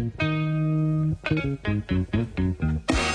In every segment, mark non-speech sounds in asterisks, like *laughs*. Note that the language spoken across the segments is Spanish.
Thank you.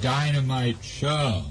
Dynamite Show.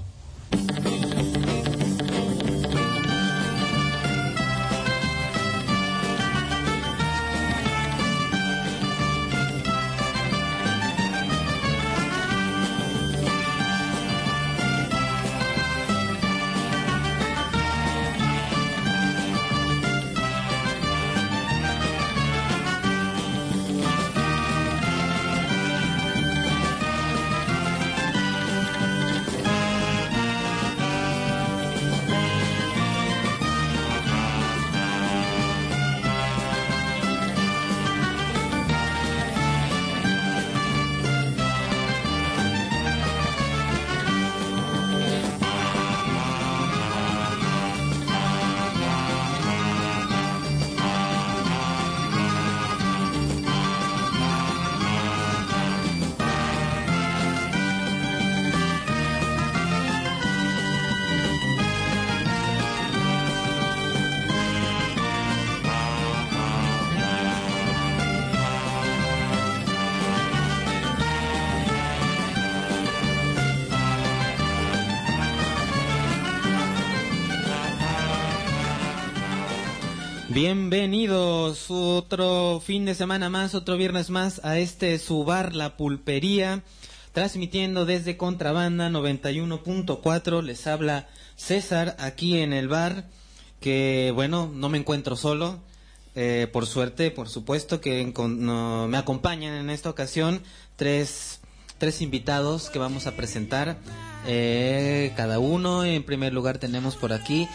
Bienvenidos otro fin de semana más, otro viernes más a este su bar La Pulpería, transmitiendo desde Contrabanda 91.4. Les habla César aquí en el bar, que bueno, no me encuentro solo. Eh, por suerte, por supuesto, que me acompañan en esta ocasión tres, tres invitados que vamos a presentar. Eh, cada uno, en primer lugar, tenemos por aquí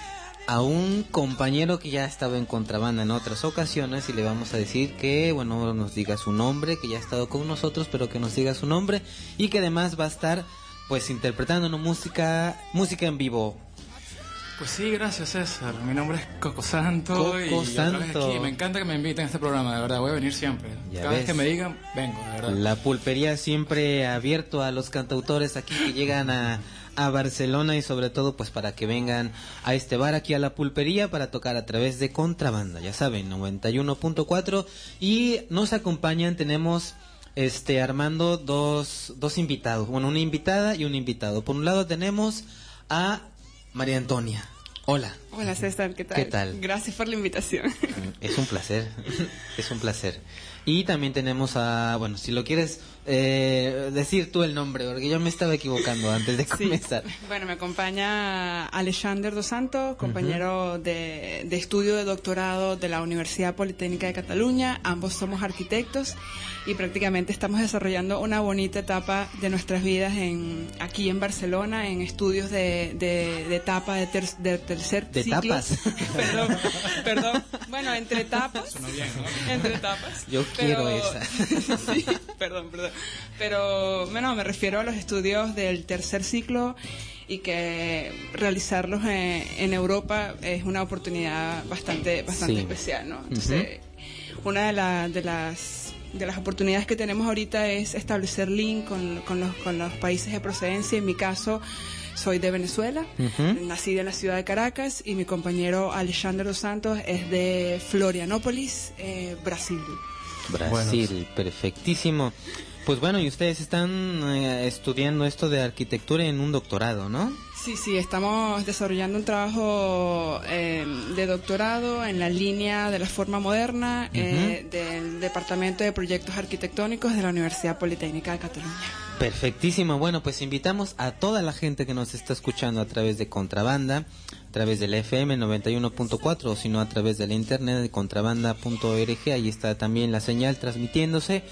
a un compañero que ya ha estado en contrabanda en otras ocasiones y le vamos a decir que, bueno, nos diga su nombre, que ya ha estado con nosotros, pero que nos diga su nombre y que además va a estar pues interpretando una música, música en vivo. Pues sí, gracias César. Mi nombre es Coco Santo Coco Santo. Me encanta que me inviten a este programa, de verdad. Voy a venir siempre. Cada vez que me digan, vengo, de verdad. La pulpería siempre abierto a los cantautores aquí que llegan a a Barcelona y sobre todo pues para que vengan a este bar aquí a la pulpería para tocar a través de contrabanda, ya saben, 91.4 y nos acompañan, tenemos este Armando dos, dos invitados, bueno, una invitada y un invitado. Por un lado tenemos a María Antonia. Hola. Hola César, ¿qué tal? ¿Qué tal? Gracias por la invitación. Es un placer, *laughs* es un placer. Y también tenemos a, bueno, si lo quieres eh, decir tú el nombre, porque yo me estaba equivocando antes de comenzar. Bueno, me acompaña Alexander Dos Santos, compañero de, de, estudio de doctorado de la Universidad Politécnica de Cataluña. Ambos somos arquitectos y prácticamente estamos desarrollando una bonita etapa de nuestras vidas en, aquí en Barcelona, en estudios de, de, etapa de, de tercer ¿De tapas? *laughs* perdón, perdón. Bueno, entre etapas. Entre etapas. Yo quiero esa. *laughs* sí, perdón, perdón. Pero, bueno, me refiero a los estudios del tercer ciclo y que realizarlos en, Europa es una oportunidad bastante, bastante especial, ¿no? Entonces, una de, de las de las oportunidades que tenemos ahorita es establecer link con, con, los, con los países de procedencia. En mi caso, soy de Venezuela, nací en la ciudad de Caracas y mi compañero Alexander Dos Santos es de Florianópolis, eh, Brasil. Brasil, perfectísimo. Pues bueno, y ustedes están eh, estudiando esto de arquitectura en un doctorado, ¿no? Sí, sí, estamos desarrollando un trabajo eh, de doctorado en la línea de la forma moderna eh, del Departamento de Proyectos Arquitectónicos de la Universidad Politécnica de Cataluña. Perfectísimo. Bueno, pues invitamos a toda la gente que nos está escuchando a través de Contrabanda, a través del FM 91.4 o si no a través de la internet de contrabanda.org. Ahí está también la señal transmitiéndose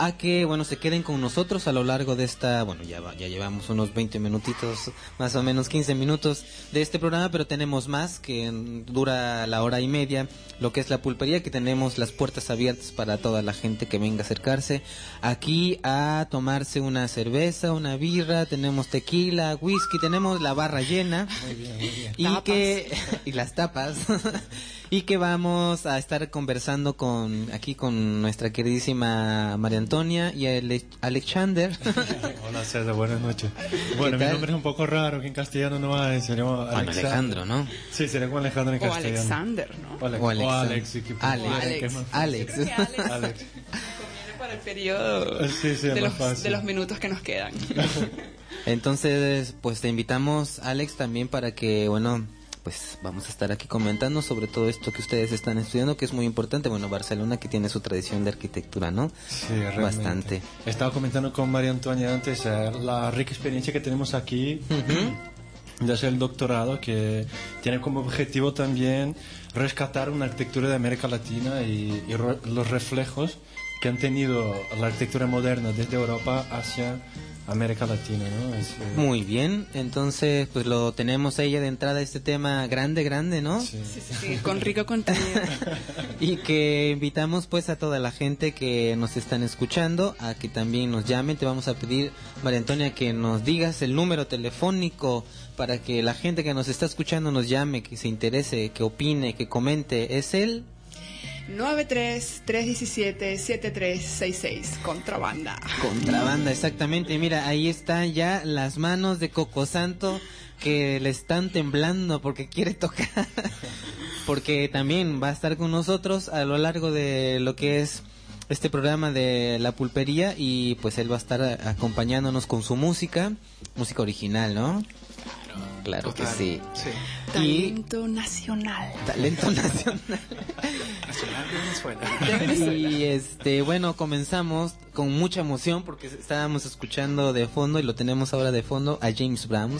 a que, bueno, se queden con nosotros a lo largo de esta, bueno, ya, ya llevamos unos 20 minutitos, más o menos 15 minutos de este programa, pero tenemos más que dura la hora y media, lo que es la pulpería, que tenemos las puertas abiertas para toda la gente que venga a acercarse aquí a tomarse una cerveza, una birra, tenemos tequila, whisky, tenemos la barra llena y que *laughs* y las tapas *laughs* y que vamos a estar conversando con aquí con nuestra queridísima María Antonia y Alexander. *laughs* Hola César, buenas noches. Bueno, mi nombre es un poco raro, que en castellano no hay, sería Alejandro, ¿no? Sí, sería como Alejandro en castellano. O Alexander, ¿no? O, Alex. Alex. Alex. Alex. para el periodo de, los, de los minutos que nos quedan. *laughs* Entonces, pues te invitamos, Alex, también para que, bueno, pues vamos a estar aquí comentando sobre todo esto que ustedes están estudiando, que es muy importante. Bueno, Barcelona que tiene su tradición de arquitectura, ¿no? Sí, realmente. Bastante. Estaba comentando con María Antonia antes eh, la rica experiencia que tenemos aquí. de hacer el doctorado que tiene como objetivo también rescatar una arquitectura de América Latina y, y los reflejos que han tenido la arquitectura moderna desde Europa hacia América Latina, ¿no? Eh, Muy bien, entonces pues lo tenemos ahí de entrada este tema grande, grande, ¿no? Sí, sí, sí, con rico contenido. *laughs* y que invitamos pues a toda la gente que nos están escuchando a que también nos llamen. Te vamos a pedir, María Antonia, que nos digas el número telefónico para que la gente que nos está escuchando nos llame, que se interese, que opine, que comente. ¿Es el...? 93-317-7366, contrabanda. Contrabanda, exactamente. Mira, ahí están ya las manos de Coco Santo que le están temblando porque quiere tocar. *laughs* porque también va a estar con nosotros a lo largo de lo que es este programa de la pulpería y pues él va a estar acompañándonos con su música, música original, ¿no? Claro que sí. Talento nacional. Talento *laughs* nacional. *laughs* Y este, bueno, comenzamos con mucha emoción porque estábamos escuchando de fondo y lo tenemos ahora de fondo a James Brown.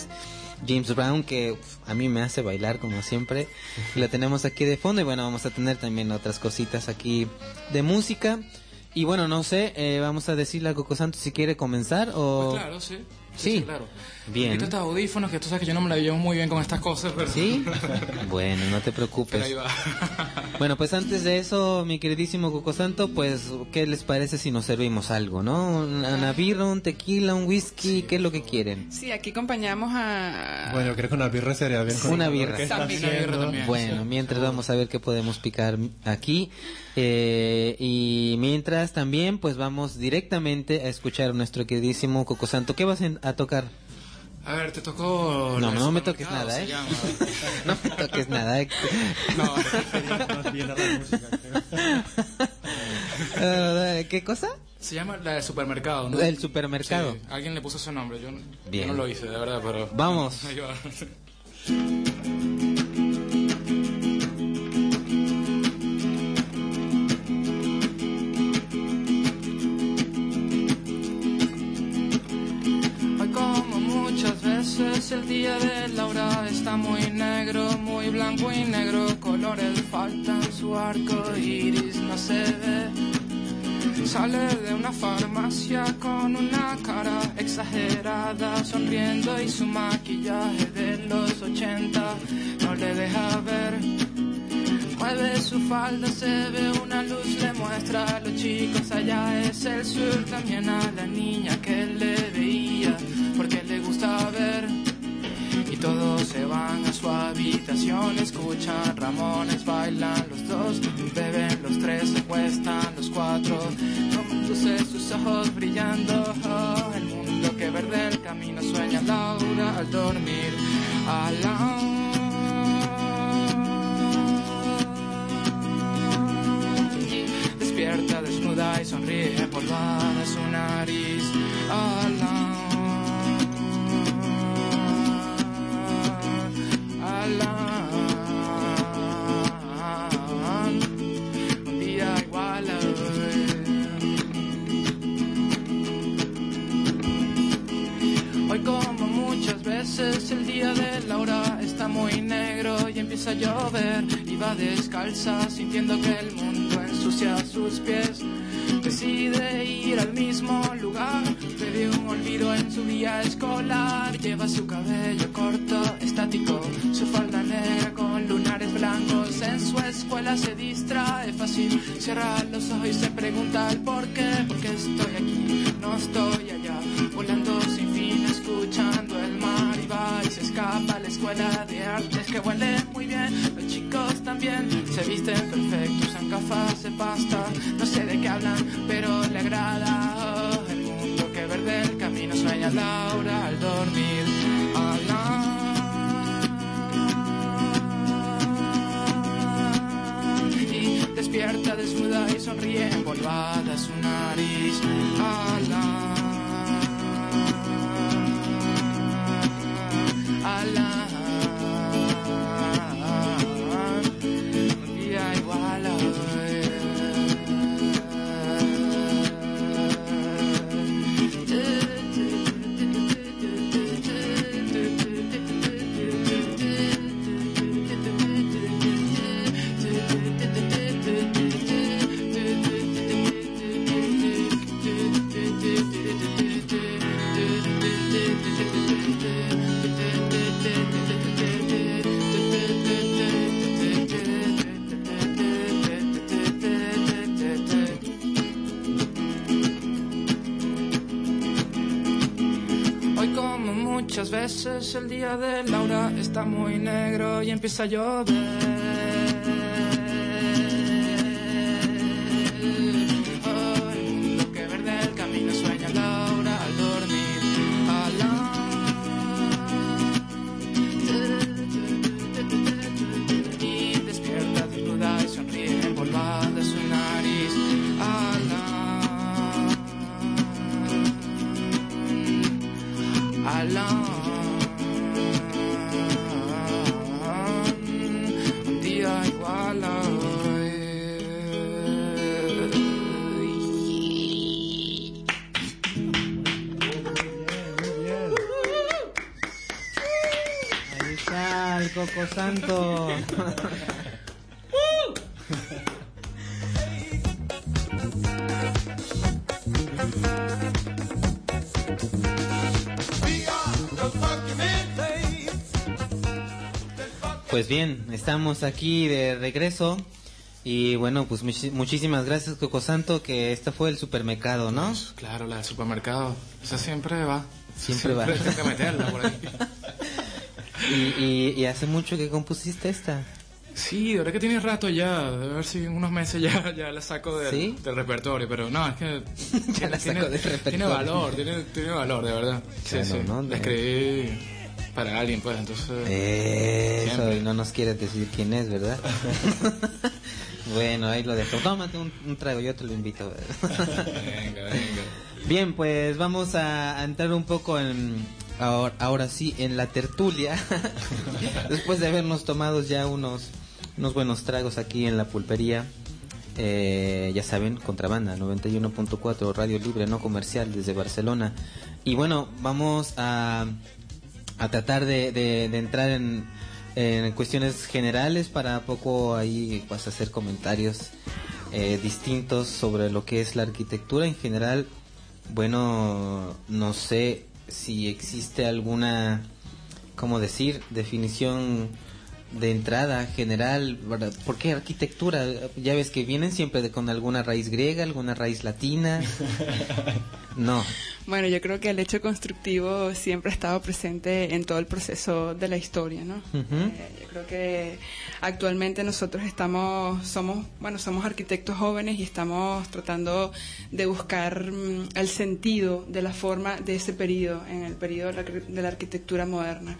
James Brown que a mí me hace bailar como siempre. Y lo tenemos aquí de fondo y bueno, vamos a tener también otras cositas aquí de música. Y bueno, no sé, eh, vamos a decirle a Coco Santos si quiere comenzar o... Pues claro, sí. Sí, claro. Bien. Estos audífonos, que tú sabes que yo no me la llevo muy bien con estas cosas, pero... Sí. *laughs* bueno, no te preocupes. ahí va. *laughs* bueno, pues antes de eso, mi queridísimo Coco Santo, pues, ¿qué les parece si nos servimos algo, no? Una birra, un tequila, un whisky, ¿qué es lo que quieren? Sí, aquí acompañamos a... Bueno, creo que una birra sería bien. una birra. También. Bueno, mientras vamos a ver qué podemos picar aquí. Eh, y mientras también, pues vamos directamente a escuchar a nuestro queridísimo Coco Santo. ¿Qué vas a tocar? A ver, te tocó. No, no me toques nada, ¿eh? no me toques nada, ¿eh? No, uh, ¿Qué cosa? Se llama la del supermercado, ¿no? El supermercado. Sí, alguien le puso ese nombre. Yo, yo no lo hice, de verdad, pero. Vamos. Veces el día de Laura está muy negro, muy blanco y negro. Colores faltan, su arco iris no se ve. Sale de una farmacia con una cara exagerada, sonriendo y su maquillaje de los 80 no le deja ver Mueve su falda, se ve una luz, le muestra a los chicos, allá es el sur, también a la niña que le veía, porque le gusta ver. Y todos se van a su habitación, escuchan Ramones, bailan los dos, beben los tres, se acuestan los cuatro, con sus ojos brillando, oh, el mundo que verde el camino sueña Laura al dormir, a la despierta desnuda y sonríe empolvada su nariz. Alan, veces el día de Laura está muy negro y empieza a llover. Y va descalza sintiendo que el mundo ensucia sus pies. Decide ir al mismo lugar, bebe un olvido en su día escolar, lleva su cabello corto, estático, su falda negra con lunares blancos, en su escuela se distrae fácil, cierra los ojos y se pregunta el por qué, porque estoy aquí, no estoy allá, volando sin fin, escuchando a la escuela de artes que huele muy bien, los chicos también se visten perfectos, usan gafas de pasta, no sé de qué hablan, pero le agrada oh, el mundo que verde el camino sueña Laura al dormir. Alan. Y despierta desnuda y sonríe empolvada su nariz. Alan. alive. Muchas veces el día de Laura está muy negro y empieza a llover. Bien, estamos aquí de regreso y bueno, pues muchísimas gracias Coco Santo, que este fue el supermercado, ¿no? Claro, la del supermercado. Esa siempre va. Siempre va. Hay que meterla por ahí. *laughs* Y, y- y hace mucho que compusiste esta. Sí, de verdad que tiene rato ya. A ver si en unos meses ya, ya la saco del, ¿Sí? del repertorio. Pero no, es que. *laughs* Ya la tiene, saco del Tiene repertorio. valor, tiene, tiene valor, de verdad. Sí, Claro, sí. ¿no? La escribí para alguien, pues, entonces. Eso, Siempre. y no nos quieres decir quién es, ¿verdad? *laughs* bueno, ahí lo dejo. Tómate un, un trago, yo te lo invito. Venga, venga. Bien, pues vamos a, a entrar un poco en, ahora, ahora sí, en la tertulia. *laughs* Después de habernos tomado ya unos, unos buenos tragos aquí en la pulpería. Eh, ya saben, contrabanda 91.4, radio libre, no comercial desde Barcelona. Y bueno, vamos a, a tratar de, de, entrar en, en, cuestiones generales para poco ahí pues hacer comentarios eh, distintos sobre lo que es la arquitectura en general. Bueno, no sé si existe alguna, ¿cómo decir?, definición de entrada general, ¿por qué arquitectura? Ya ves que vienen siempre de, con alguna raíz griega, alguna raíz latina. *laughs* No. Bueno, yo creo que el hecho constructivo siempre ha estado presente en todo el proceso de la historia, ¿no? Eh, yo creo que actualmente nosotros estamos, somos, bueno, somos arquitectos jóvenes y estamos tratando de buscar mm, el sentido de la forma de ese periodo, en el periodo de la, arquitectura moderna.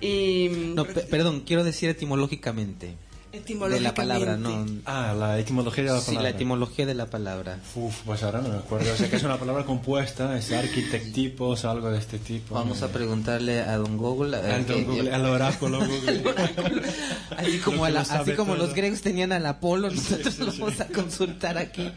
y, no, perdón, quiero decir etimológicamente de la palabra, no. Ah, la etimología de la palabra. Sí, la etimología de la palabra. Uf, pues ahora no me acuerdo. O sea que es una palabra compuesta, es arquitectipos, algo de este tipo. Vamos a preguntarle a don Google. Al, Google, al oráculo *laughs* Google. así como, así como los griegos tenían al Apolo, nosotros lo vamos a consultar aquí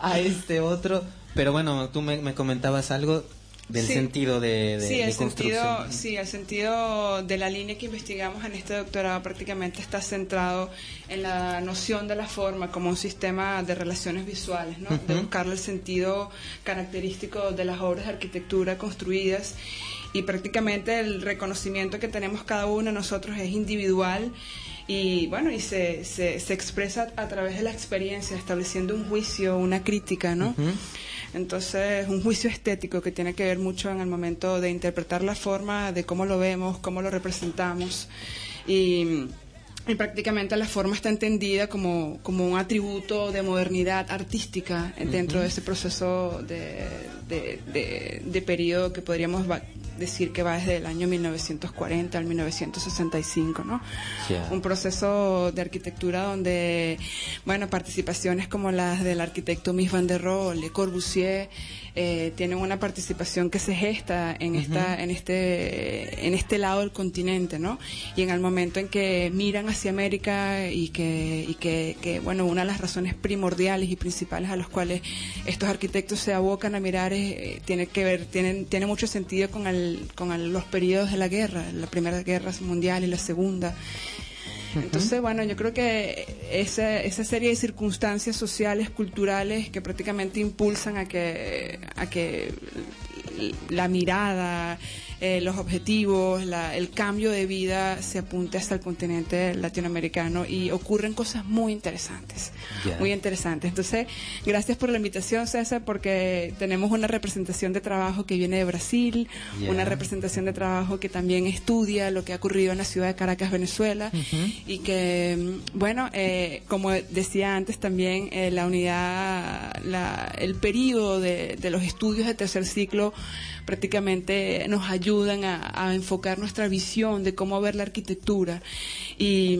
a este otro. Pero bueno, tú me, me comentabas algo del sentido de, sí, el sentido sí el sentido de la línea que investigamos en este doctorado prácticamente está centrado en la noción de la forma como un sistema de relaciones visuales ¿no? de buscarle el sentido característico de las obras de arquitectura construidas y prácticamente el reconocimiento que tenemos cada uno de nosotros es individual y bueno, y se, se, se, expresa a través de la experiencia, estableciendo un juicio, una crítica, ¿no? Entonces, un juicio estético que tiene que ver mucho en el momento de interpretar la forma, de cómo lo vemos, cómo lo representamos. Y, prácticamente la forma está entendida como, como un atributo de modernidad artística dentro de ese proceso de, de, de periodo que podríamos decir que va desde el año 1940 al 1965, ¿no? Un proceso de arquitectura donde, bueno, participaciones como las del arquitecto Mies van der Rohe, Le Corbusier, eh, tienen una participación que se gesta en esta, en este, en este lado del continente, ¿no? Y en el momento en que miran hacia América y que, y que, que bueno, una de las razones primordiales y principales a las cuales estos arquitectos se abocan a mirar eh, tiene que ver, tienen, tiene mucho sentido con el, con los periodos de la guerra, la primera guerra mundial y la segunda. Entonces, bueno, yo creo que esa, esa serie de circunstancias sociales, culturales, que prácticamente impulsan a que, a que la mirada, eh, los objetivos, el cambio de vida se apunte hasta el continente latinoamericano y ocurren cosas muy interesantes, muy interesantes. Entonces, gracias por la invitación, César, porque tenemos una representación de trabajo que viene de Brasil, una representación de trabajo que también estudia lo que ha ocurrido en la ciudad de Caracas, Venezuela, y que, mm, bueno, eh, como decía antes también, eh, la unidad, el periodo de, de los estudios de tercer ciclo prácticamente nos ayudan a, enfocar nuestra visión de cómo ver la arquitectura. Y,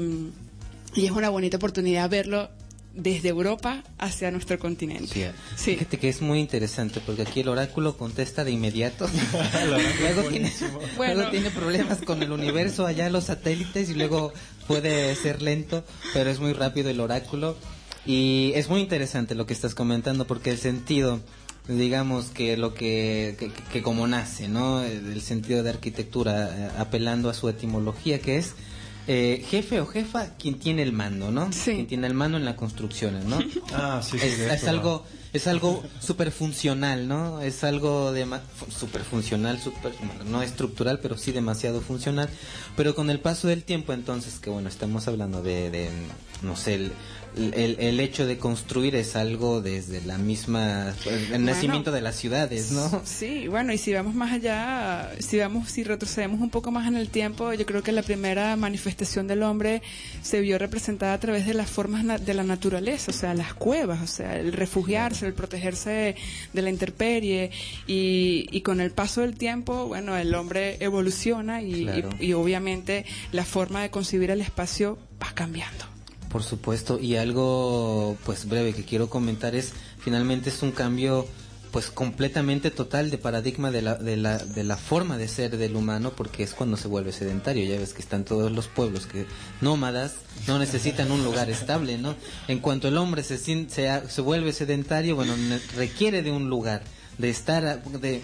es una bonita oportunidad verlo desde Europa hacia nuestro continente. Sí, Fíjate que es muy interesante porque aquí el oráculo contesta de inmediato. *laughs* *laughs* luego, tiene, luego, tiene, problemas con el universo, allá los satélites y luego puede ser lento, pero es muy rápido el oráculo. Y es muy interesante lo que estás comentando porque el sentido digamos que lo que, que, como nace, ¿no? El sentido de arquitectura, eh, apelando a su etimología, que es eh, jefe o jefa quien tiene el mando, ¿no? Sí. Quien tiene el mando en la construcción, ¿no? *laughs* ah, sí, sí. Es, algo, es algo súper funcional, ¿no? Es algo de súper funcional, super, no estructural, pero sí demasiado funcional. Pero con el paso del tiempo, entonces, que bueno, estamos hablando de, de no sé, el, el, el, hecho de construir es algo desde la misma el nacimiento de las ciudades, ¿no? Sí, bueno, y si vamos más allá, si vamos si retrocedemos un poco más en el tiempo, yo creo que la primera manifestación del hombre se vio representada a través de las formas de la naturaleza, o sea, las cuevas, o sea, el refugiarse, el protegerse de la intemperie y, y con el paso del tiempo, bueno, el hombre evoluciona y, y obviamente la forma de concebir el espacio va cambiando. Por supuesto, y algo pues breve que quiero comentar es, finalmente es un cambio pues completamente total de paradigma de la, de la, de la forma de ser del humano porque es cuando se vuelve sedentario. Ya ves que están todos los pueblos que nómadas no necesitan un lugar estable, ¿no? En cuanto el hombre se, se, se vuelve sedentario, bueno, requiere de un lugar, de estar, de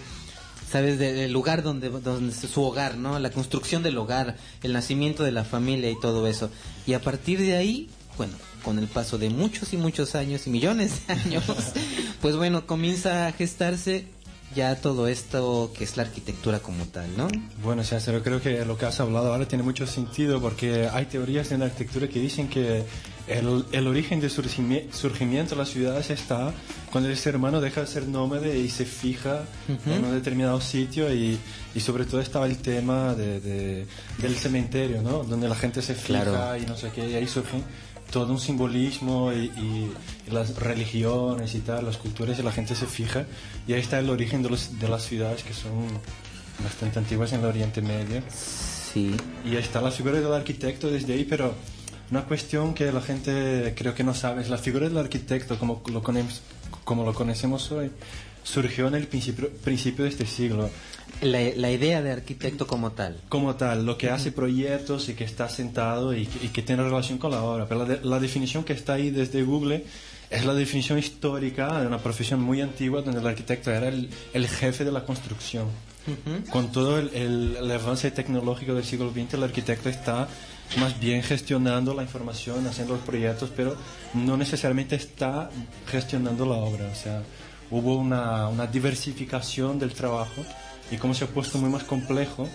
¿sabes? Del lugar donde, donde su hogar, ¿no? La construcción del hogar, el nacimiento de la familia y todo eso. Y a partir de ahí, bueno, con el paso de muchos y muchos años y millones de años, *laughs* pues bueno, comienza a gestarse ya todo esto que es la arquitectura como tal, ¿no? Bueno, César, creo que lo que has hablado ahora tiene mucho sentido porque hay teorías en la arquitectura que dicen que el, el origen del surgimiento de las ciudades está cuando el ser humano deja de ser nómade y se fija en un determinado sitio y, y, sobre todo estaba el tema de, del cementerio, ¿no? Donde la gente se fija y no sé qué, y ahí surgen todo un simbolismo y, las religiones y tal, las culturas y la gente se fija. Y ahí está el origen de, los, de las ciudades que son bastante antiguas en el Oriente Medio. Sí. Y ahí está la figura del arquitecto desde ahí, pero una cuestión que la gente creo que no sabe es la figura del arquitecto como lo, como lo conocemos hoy surgió en el principio, principio de este siglo. La, idea de arquitecto como tal. Como tal, lo que hace proyectos y que está sentado y que, tiene relación con la obra. Pero la, definición que está ahí desde Google es la definición histórica de una profesión muy antigua donde el arquitecto era el, jefe de la construcción. Con todo el, el, avance tecnológico del siglo XX, el arquitecto está más bien gestionando la información, haciendo los proyectos, pero no necesariamente está gestionando la obra. O sea, hubo una, una diversificación del trabajo y como se ha puesto muy más complejo,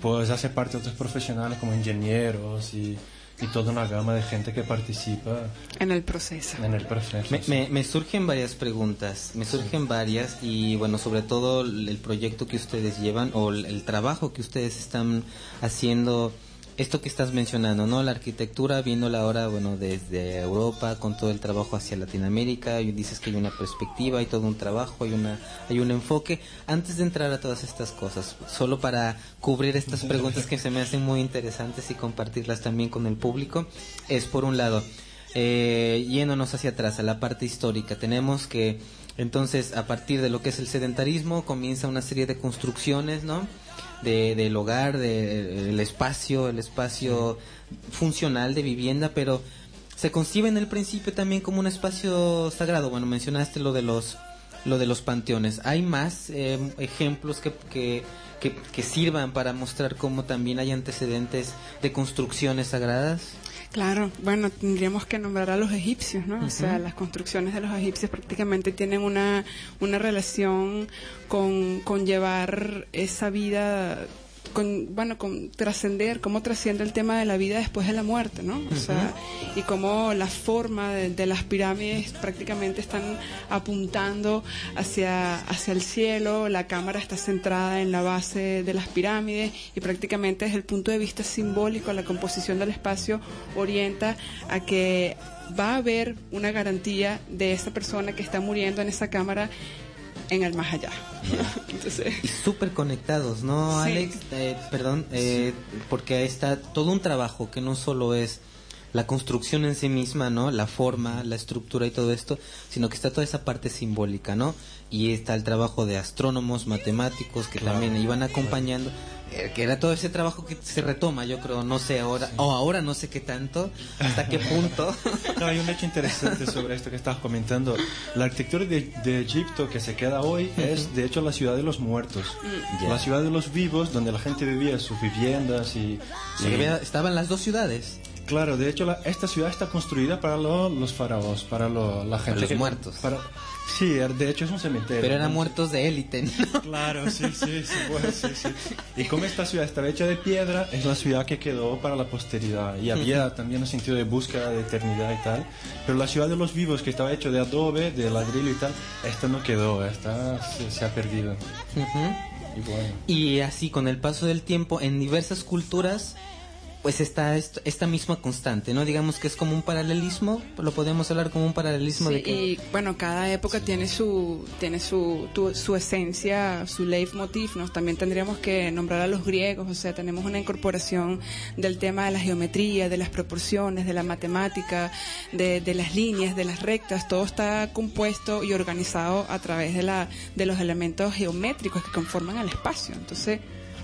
pues hace parte de otros profesionales como ingenieros y, y, toda una gama de gente que participa en el proceso. En el proceso. Me, me, surgen varias preguntas, me surgen varias y bueno, sobre todo el proyecto que ustedes llevan o el trabajo que ustedes están haciendo esto que estás mencionando, ¿no? La arquitectura, viéndola ahora, bueno, desde Europa, con todo el trabajo hacia Latinoamérica, y dices que hay una perspectiva, hay todo un trabajo, hay, una, hay un enfoque. Antes de entrar a todas estas cosas, solo para cubrir estas preguntas que se me hacen muy interesantes y compartirlas también con el público, es por un lado, eh, yéndonos hacia atrás, a la parte histórica, tenemos que, entonces, a partir de lo que es el sedentarismo, comienza una serie de construcciones, ¿no? De, del hogar, del espacio, el espacio funcional de vivienda, pero se concibe en el principio también como un espacio sagrado. Bueno, mencionaste lo de los lo de los panteones. ¿Hay más eh, ejemplos que, que, que, que, sirvan para mostrar cómo también hay antecedentes de construcciones sagradas? Claro, bueno, tendríamos que nombrar a los egipcios, ¿no? O sea, las construcciones de los egipcios prácticamente tienen una, una relación con, con llevar esa vida con, bueno, con trascender, cómo trasciende el tema de la vida después de la muerte, ¿no? O sea, y cómo la forma de, las pirámides prácticamente están apuntando hacia, hacia el cielo, la cámara está centrada en la base de las pirámides y prácticamente desde el punto de vista simbólico la composición del espacio orienta a que va a haber una garantía de esa persona que está muriendo en esa cámara en el más allá. *laughs* Y súper conectados, ¿no, Alex? Eh, perdón, eh, porque ahí está todo un trabajo que no solo es la construcción en sí misma, ¿no? La forma, la estructura y todo esto, sino que está toda esa parte simbólica, ¿no? Y está el trabajo de astrónomos, matemáticos que también iban acompañando. Eh, que era todo ese trabajo que se retoma, yo creo, no sé ahora, o ahora no sé qué tanto, hasta qué punto. *laughs* No, hay un hecho interesante sobre esto que estabas comentando. La arquitectura de, Egipto que se queda hoy es, de hecho, la ciudad de los muertos. Mm. La ciudad de los vivos, donde la gente vivía sus viviendas y... estaban las dos ciudades. Claro, de hecho, esta ciudad está construida para los faraos, para la gente... Para los muertos. Para, Sí, de hecho es un cementerio. Pero eran muertos de élite, *laughs* Claro, sí, sí, sí, sí, Y como esta ciudad estaba hecha de piedra, es la ciudad que quedó para la posteridad. Y había *laughs* también un sentido de búsqueda de eternidad y tal. Pero la ciudad de los vivos, que estaba hecho de adobe, de ladrillo y tal, esta no quedó, esta se, ha perdido. y, y así, con el paso del tiempo, en diversas culturas pues está esta misma constante, ¿no? Digamos que es como un paralelismo, lo podemos hablar como un paralelismo de que... Y bueno, cada época tiene su tiene su, su esencia, su leitmotiv, ¿no? También tendríamos que nombrar a los griegos, o sea, tenemos una incorporación del tema de la geometría, de las proporciones, de la matemática, de, de las líneas, de las rectas, todo está compuesto y organizado a través de, la, de los elementos geométricos que conforman el espacio. Entonces,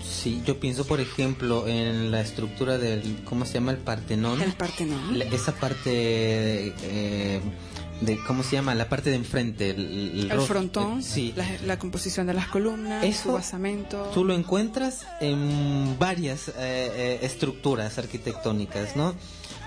Sí, yo pienso, por ejemplo, en la estructura del, ¿cómo se llama? El Partenón. El Partenón. esa parte eh, de cómo se llama la parte de enfrente el, frontón sí la, composición de las columnas Eso, su basamento tú lo encuentras en varias eh, estructuras arquitectónicas no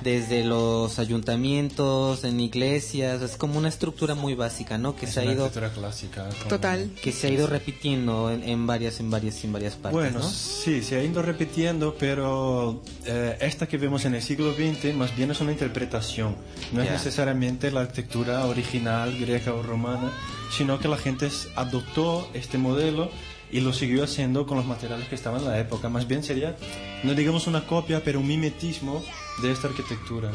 desde los ayuntamientos, en iglesias, es como una estructura muy básica, ¿no? Que se ha ido clásica, total, que se ha ido repitiendo en, varias, en varias, en varias partes. Bueno, sí, se ha ido repitiendo, pero eh, esta que vemos en el siglo XX más bien es una interpretación, no es necesariamente la arquitectura original griega o romana, sino que la gente adoptó este modelo y lo siguió haciendo con los materiales que estaban en la época. Más bien sería, no digamos una copia, pero un mimetismo de esta arquitectura.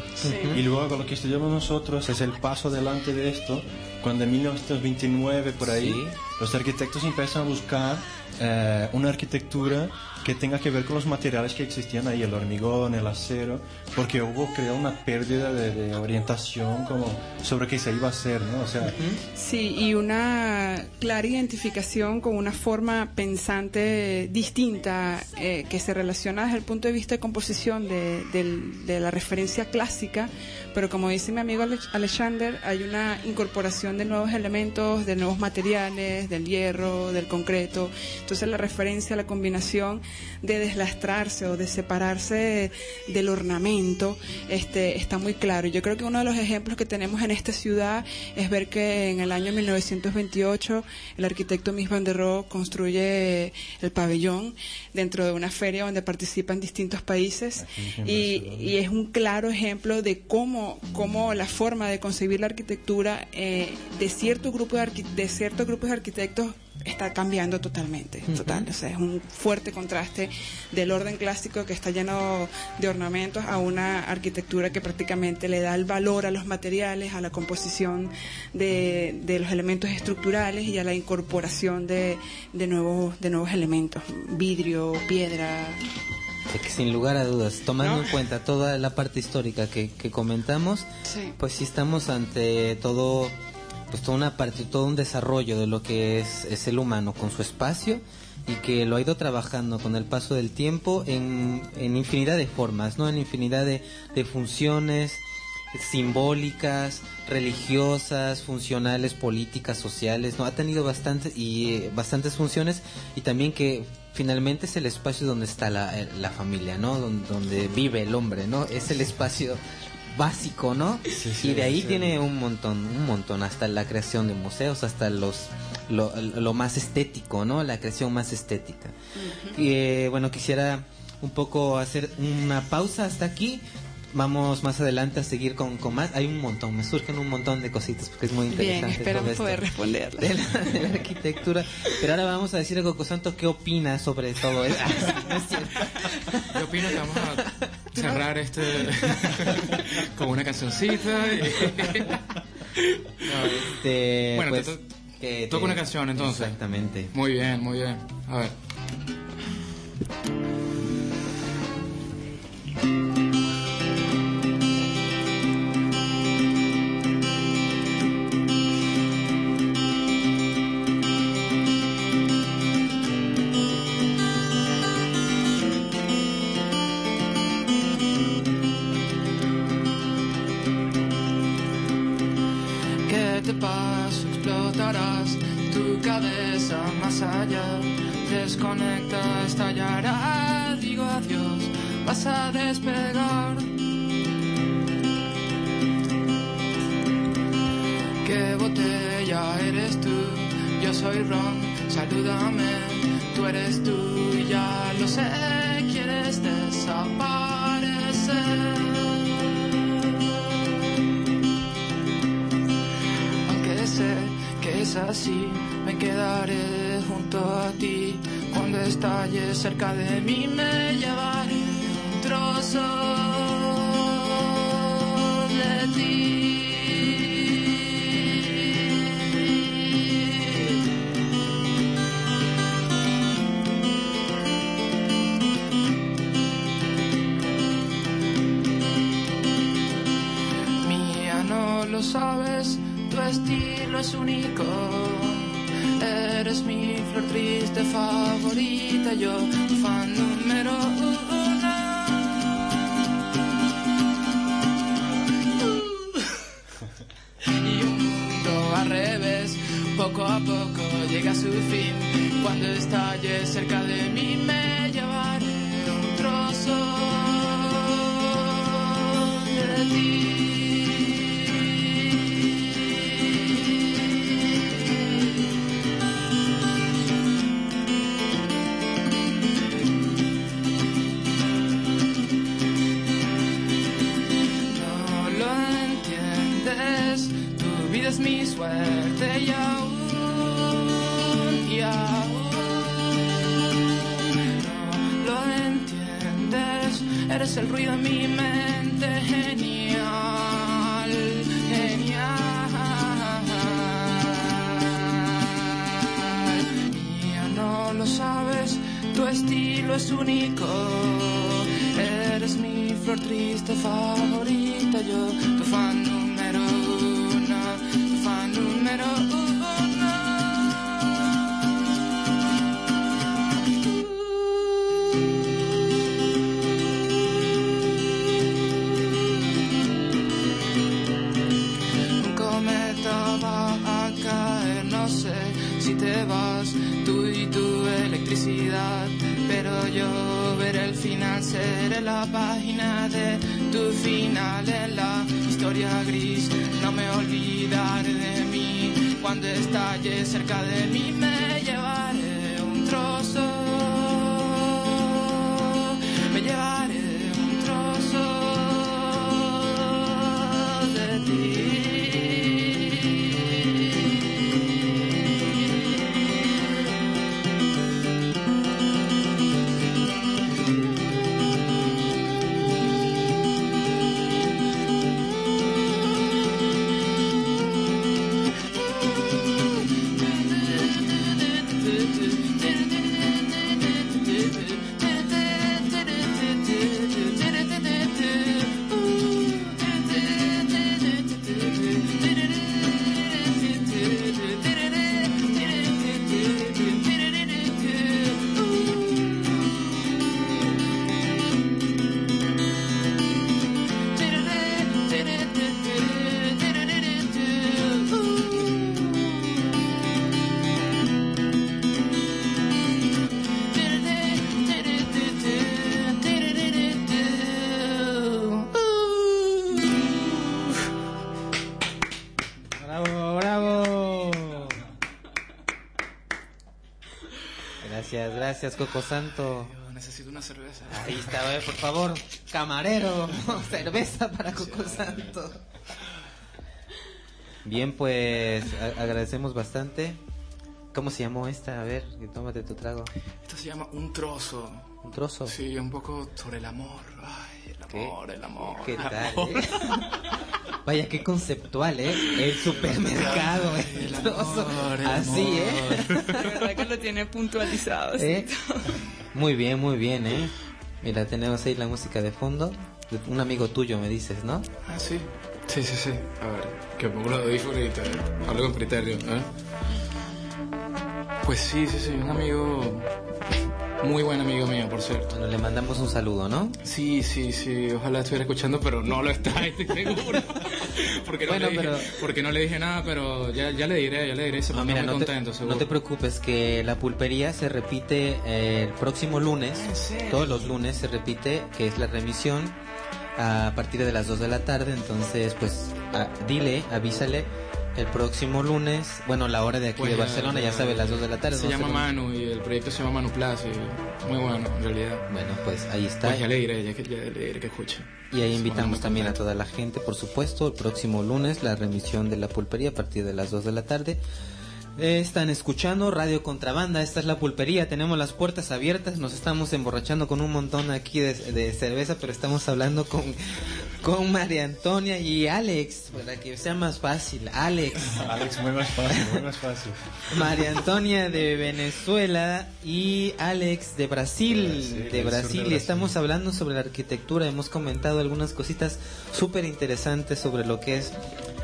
Y luego lo que estudiamos nosotros es el paso adelante de esto, cuando en 1929 por ahí los arquitectos empiezan a buscar eh, una arquitectura que tenga que ver con los materiales que existían ahí, el hormigón, el acero, porque hubo, creo, una pérdida de, orientación como sobre qué se iba a hacer, ¿no? O sea, sí, y una clara identificación con una forma pensante distinta eh, que se relaciona desde el punto de vista de composición de, de la referencia clásica, pero como dice mi amigo Alexander, hay una incorporación de nuevos elementos, de nuevos materiales, del hierro, del concreto, entonces la referencia, la combinación de deslastrarse o de separarse del ornamento este, está muy claro. Yo creo que uno de los ejemplos que tenemos en esta ciudad es ver que en el año 1928 el arquitecto Mies van der Rohe construye el pabellón dentro de una feria donde participan distintos países. Y, es un claro ejemplo de cómo, cómo la forma de concebir la arquitectura eh, de cierto grupo de, de ciertos grupos de arquitectos está cambiando totalmente, total. O sea, es un fuerte contraste del orden clásico que está lleno de ornamentos a una arquitectura que prácticamente le da el valor a los materiales, a la composición de, de los elementos estructurales y a la incorporación de, de, nuevos, de nuevos elementos, vidrio, piedra. Que sin lugar a dudas, tomando en cuenta toda la parte histórica que, que comentamos, pues sí estamos ante todo pues toda una parte, todo un desarrollo de lo que es, es, el humano con su espacio y que lo ha ido trabajando con el paso del tiempo en, en infinidad de formas, ¿no? En infinidad de, de funciones simbólicas, religiosas, funcionales, políticas, sociales, ¿no? Ha tenido bastantes y eh, bastantes funciones y también que finalmente es el espacio donde está la, eh, la familia, ¿no? Donde, donde, vive el hombre, ¿no? Es el espacio básico, ¿no? y de ahí tiene un montón, un montón, hasta la creación de museos, hasta los lo, más estético, ¿no? La creación más estética. Y eh, bueno, quisiera un poco hacer una pausa hasta aquí. Vamos más adelante a seguir con, con más. Hay un montón, me surgen un montón de cositas porque es muy interesante. Bien, espero poder responder. De la, arquitectura. Pero ahora vamos a decir a Coco Santo qué opina sobre todo eso. Yo opino que vamos a cerrar este *laughs* con una cancioncita. este, bueno, pues, toca una canción entonces. Exactamente. Muy bien, muy bien. A ver. Me quedaré junto a ti. Cuando estalle cerca de mí me llevaré un trozo favorita, yo fan número si te vas tú y tu electricidad, pero yo veré el final, seré la página de tu final en la historia gris. No me olvidaré de mí cuando estalle cerca de mí, me Gracias, Coco Santo. Yo necesito una cerveza. Ahí está, eh, por favor, camarero, *laughs* cerveza para Coco Santo. Bien, pues agradecemos bastante. ¿Cómo se llamó esta? A ver, que tómate tu trago. Esto se llama un trozo. Un trozo. Sí, un poco sobre el amor. Ay, el ¿Qué? amor, el amor. ¿Qué el tal? amor. eh? *laughs* Vaya, qué conceptual, ¿eh? El supermercado, el amor, el Así, ¿eh? De verdad que lo tiene puntualizado. ¿Eh? Muy bien, muy bien, ¿eh? Mira, tenemos ahí la música de fondo. Un amigo tuyo, me dices, ¿no? Ah, sí. Sí, sí, sí. A ver, que pongo los audífonos y te hablo con criterio, ¿eh? Pues sí, sí, sí, un amigo, muy buen amigo mío, por cierto. Bueno, le mandamos un saludo, ¿no? Sí, sí, sí, ojalá estuviera escuchando, pero no lo está, estoy *laughs* seguro. Porque no, Bueno, le, dije, pero- porque no le dije nada, pero ya, ya le diré, ya le diré, se No, mira, muy no te, contento, seguro. no te preocupes que la pulpería se repite eh, el próximo lunes. Todos los lunes se repite, que es la remisión, a partir de las 2 de la tarde. Entonces, pues, a- dile, avísale el próximo lunes. Bueno, la hora de aquí Pues de ya- Barcelona, ya sabe, las 2 de la tarde. Se llama Manu y el proyecto se llama Manu Plus y muy bueno, en realidad. Bueno, pues ahí está. Pues ya le diré, ya, que- ya le diré que escuche. Y ahí invitamos también a toda la gente, por supuesto, el próximo lunes la remisión de la pulpería a partir de las 2 de la tarde. Están escuchando Radio Contrabanda, esta es la pulpería, tenemos las puertas abiertas, nos estamos emborrachando con un montón aquí de, de cerveza, pero estamos hablando con, con María Antonia y Alex, para que sea más fácil, Alex. Alex, muy más fácil, muy más fácil. María Antonia de Venezuela y Alex de Brasil, Brasil, de Brasil. Y Brasil. estamos hablando sobre la arquitectura. Hemos comentado algunas cositas súper interesantes sobre lo que es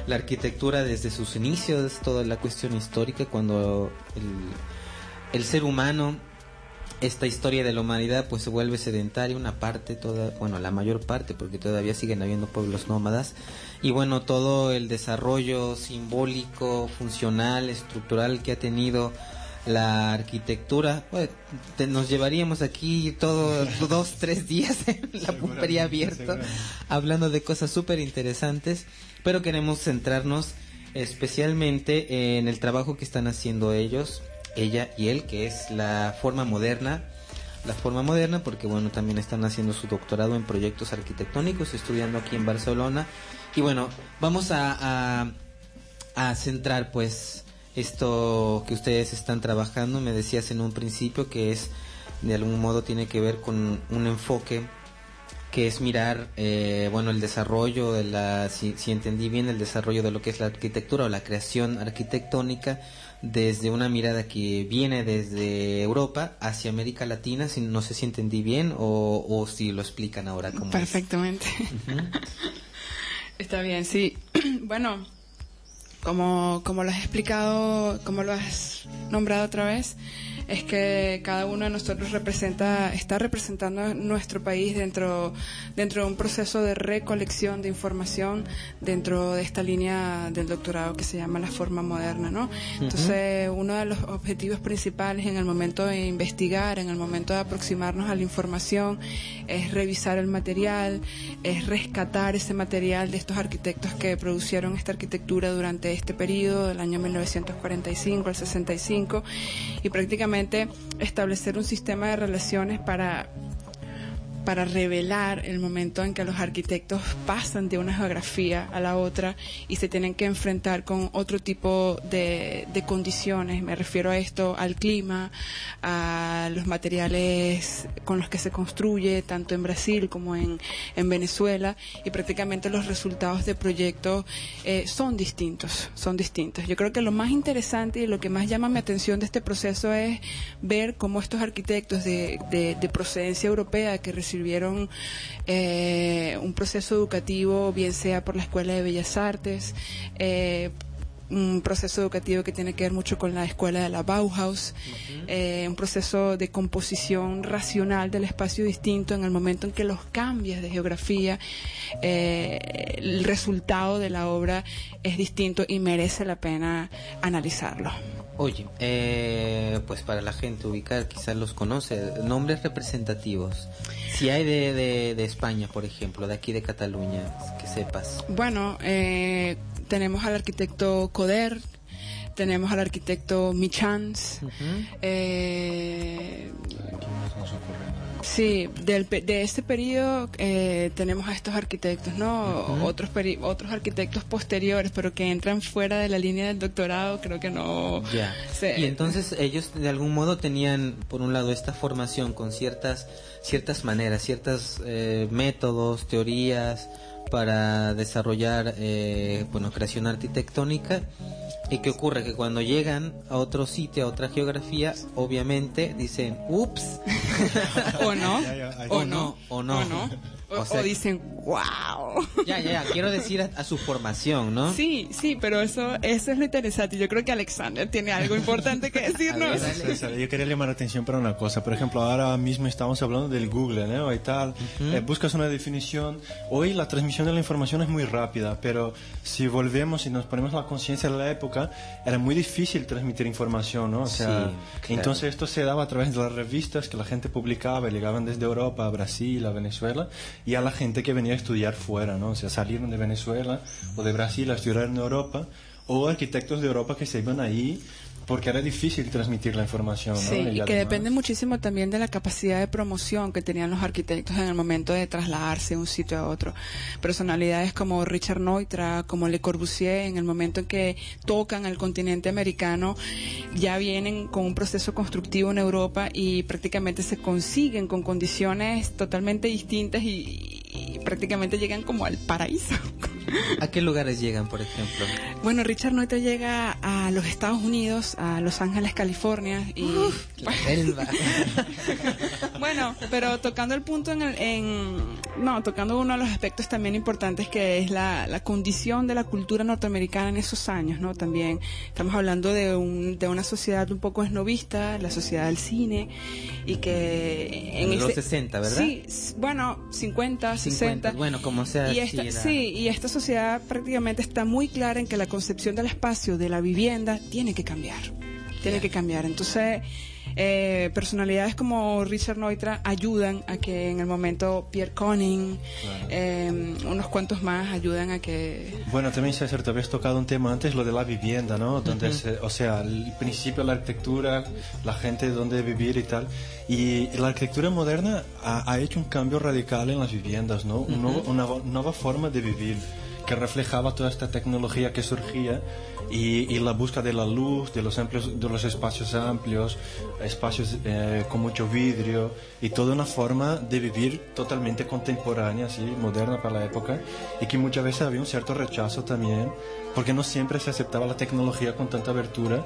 la arquitectura desde sus inicios, toda la cuestión histórica, cuando el, el ser humano, esta historia de la humanidad, pues se vuelve sedentaria, una parte, toda, bueno, la mayor parte, porque todavía siguen habiendo pueblos nómadas. Y bueno, todo el desarrollo simbólico, funcional, estructural que ha tenido la arquitectura. Pues, te- nos llevaríamos aquí todos *laughs* dos, tres días en la pulpería abierto, hablando de cosas súper interesantes, pero queremos centrarnos especialmente en el trabajo que están haciendo ellos, ella y él, que es la forma moderna. La forma moderna, porque bueno, también están haciendo su doctorado en proyectos arquitectónicos, estudiando aquí en Barcelona. Y bueno, vamos a, a, centrar pues esto que ustedes están trabajando. Me decías en un principio que es, de algún modo, tiene que ver con un enfoque que es mirar, eh, bueno, el desarrollo de la, si, si entendí bien, el desarrollo de lo que es la arquitectura o la creación arquitectónica desde una mirada que viene desde Europa hacia América Latina, si, no sé si entendí bien o, o si lo explican ahora como Perfectamente. Está bien, sí. *clears throat* bueno, como, como lo has explicado, como lo has nombrado otra vez, es que cada uno de nosotros representa, está representando nuestro país dentro, dentro de un proceso de recolección de información dentro de esta línea del doctorado que se llama la forma moderna, ¿no? Entonces, uno de los objetivos principales en el momento de investigar, en el momento de aproximarnos a la información, es revisar el material, es rescatar ese material de estos arquitectos que producieron esta arquitectura durante este periodo, del año 1945 al 65, y prácticamente establecer un sistema de relaciones para para revelar el momento en que los arquitectos pasan de una geografía a la otra y se tienen que enfrentar con otro tipo de, de condiciones. Me refiero a esto, al clima, a los materiales con los que se construye, tanto en Brasil como en, en Venezuela, y prácticamente los resultados de proyectos eh, son distintos, son distintos. Yo creo que lo más interesante y lo que más llama mi atención de este proceso es ver cómo estos arquitectos de, de, de procedencia europea que recibieron eh, un proceso educativo, bien sea por la Escuela de Bellas Artes, eh, un proceso educativo que tiene que ver mucho con la escuela de la Bauhaus, eh, un proceso de composición racional del espacio distinto en el momento en que los cambias de geografía, eh, el resultado de la obra es distinto y merece la pena analizarlo. Oye, eh, pues para la gente ubicar, quizás los conoce, nombres representativos. Si hay de, de, de España, por ejemplo, de aquí de Cataluña, que sepas. Bueno, eh, tenemos al arquitecto Coder, tenemos al arquitecto Michans. eh, sí, del, de este periodo eh, tenemos a estos arquitectos, ¿no? Otros peri- otros arquitectos posteriores, pero que entran fuera de la línea del doctorado, creo que no. Se- Y entonces ellos de algún modo tenían, por un lado, esta formación con ciertas, ciertas maneras, ciertos métodos, teorías para desarrollar, eh, bueno, creación arquitectónica. ¿Y qué ocurre? Que cuando llegan a otro sitio, a otra geografía, obviamente dicen, ups, *laughs* o no, o no, o no. o no. O, O sea- o dicen, wow. *laughs* ya, ya, ya, quiero decir a, a su formación, ¿no? Sí, sí, pero eso, eso es lo interesante. Yo creo que Alexander tiene algo importante que *laughs* decirnos. Ver, yo quería llamar la atención para una cosa. Por ejemplo, ahora mismo estamos hablando del Google, ¿no? Y tal. Eh, buscas una definición. Hoy la transmisión de la información es muy rápida, pero si volvemos y nos ponemos la conciencia de la época, era muy difícil transmitir información, ¿no? O sea, Sí, claro. entonces esto se daba a través de las revistas que la gente publicaba y llegaban desde Europa a Brasil, a Venezuela, y a la gente que venía a estudiar fuera, ¿no? O sea, salieron de Venezuela o de Brasil a estudiar en Europa, o arquitectos de Europa que se iban ahí porque era difícil transmitir la información, ¿no? Sí, y que además- depende muchísimo también de la capacidad de promoción que tenían los arquitectos en el momento de trasladarse de un sitio a otro. Personalidades como Richard Neutra, como Le Corbusier, en el momento en que tocan al continente americano, ya vienen con un proceso constructivo en Europa y prácticamente se consiguen con condiciones totalmente distintas y, y prácticamente llegan como al paraíso. *laughs* ¿A qué lugares llegan, por ejemplo? Bueno, Richard Neutra llega a los Estados Unidos, a Los Ángeles, California, y La *laughs* selva. *laughs* bueno, pero tocando el punto en, el, en no, tocando uno de los aspectos también importantes que es la, la condición de la cultura norteamericana en esos años, ¿no? También estamos hablando de, un, de una sociedad un poco esnovista, la sociedad del cine, y que En los ese- 60, ¿verdad? Sí, bueno, 50, 60. 50, bueno, como sea, Y sí esta, sí, y esta sociedad prácticamente está muy clara en que la concepción del espacio, de la vivienda, tiene que cambiar. tiene que cambiar. Entonces, eh, personalidades como Richard Neutra ayudan a que en el momento Pierre Conning, eh, unos cuantos más ayudan a que... Bueno, también César, te habías tocado un tema antes, lo de la vivienda, ¿no? Donde se- o sea, el principio la arquitectura, la gente donde vivir y tal. Y la arquitectura moderna ha, ha hecho un cambio radical en las viviendas, ¿no? Una nueva forma de vivir que reflejaba toda esta tecnología que surgía y, la búsqueda de la luz, de los, amplios, de los espacios amplios, espacios eh, con mucho vidrio y toda una forma de vivir totalmente contemporánea, así, moderna para la época y que muchas veces había un cierto rechazo también porque no siempre se aceptaba la tecnología con tanta abertura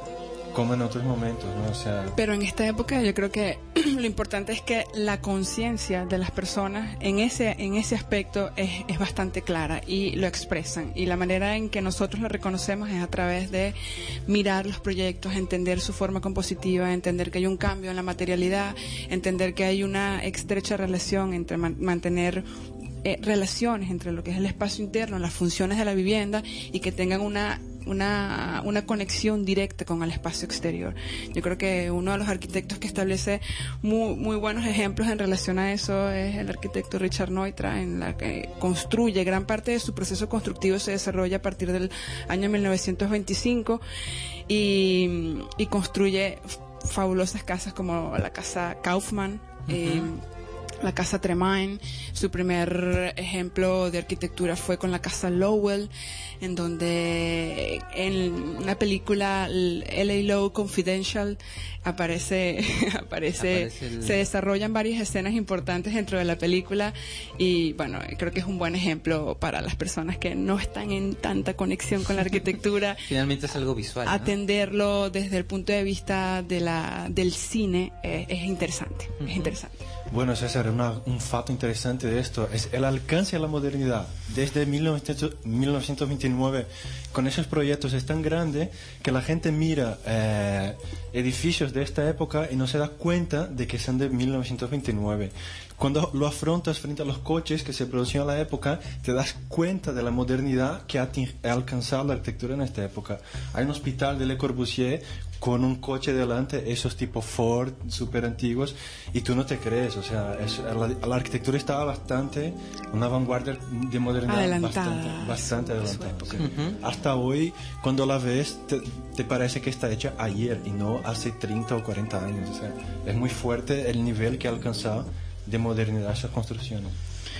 como en otros momentos, Pero en esta época yo creo que *clears throat* lo importante es que la conciencia de las personas en ese, en ese aspecto es, es bastante clara y lo expresan. Y la manera en que nosotros lo reconocemos es a través de mirar los proyectos, entender su forma compositiva, entender que hay un cambio en la materialidad, entender que hay una estrecha relación entre man- mantener eh, relaciones entre lo que es el espacio interno, las funciones de la vivienda y que tengan una, una, una conexión directa con el espacio exterior. Yo creo que uno de los arquitectos que establece muy, muy buenos ejemplos en relación a eso es el arquitecto Richard Neutra, en la que construye gran parte de su proceso constructivo se desarrolla a partir del año 1925 y, y construye fabulosas casas como la casa Kaufmann. eh, la casa Tremaine. Su primer ejemplo de arquitectura fue con la casa Lowell, en donde en una película L.A. Low Confidential aparece, *laughs* aparece, Aparece el- se desarrollan varias escenas importantes dentro de la película y bueno, creo que es un buen ejemplo para las personas que no están en tanta conexión con la arquitectura *laughs* Finalmente es algo visual. ¿no? atenderlo desde el punto de vista de la, del cine es interesante, es interesante. Bueno, César, una- un fato interesante de esto es el alcance de la modernidad. Desde 1900 1929, con esos proyectos es tan grande que la gente mira eh, edificios de esta época y no se da cuenta de que son de 1929. Cuando lo afrontas frente a los coches que se producían en la época, te das cuenta de la modernidad que ha alcanzado la arquitectura en esta época. Hay un hospital de Le Corbusier con un coche delante, esos tipo Ford, súper antiguos, y tú no te crees, o sea, es- la, la arquitectura estaba bastante, una vanguardia de modernidad Adelantada bastante, bastante adelantada. época. sí. Hasta hoy, cuando la ves, te, te parece que está hecha ayer y no hace 30 o 40 años, o sea, es muy fuerte el nivel que ha alcanzado de modernidad esas construcciones.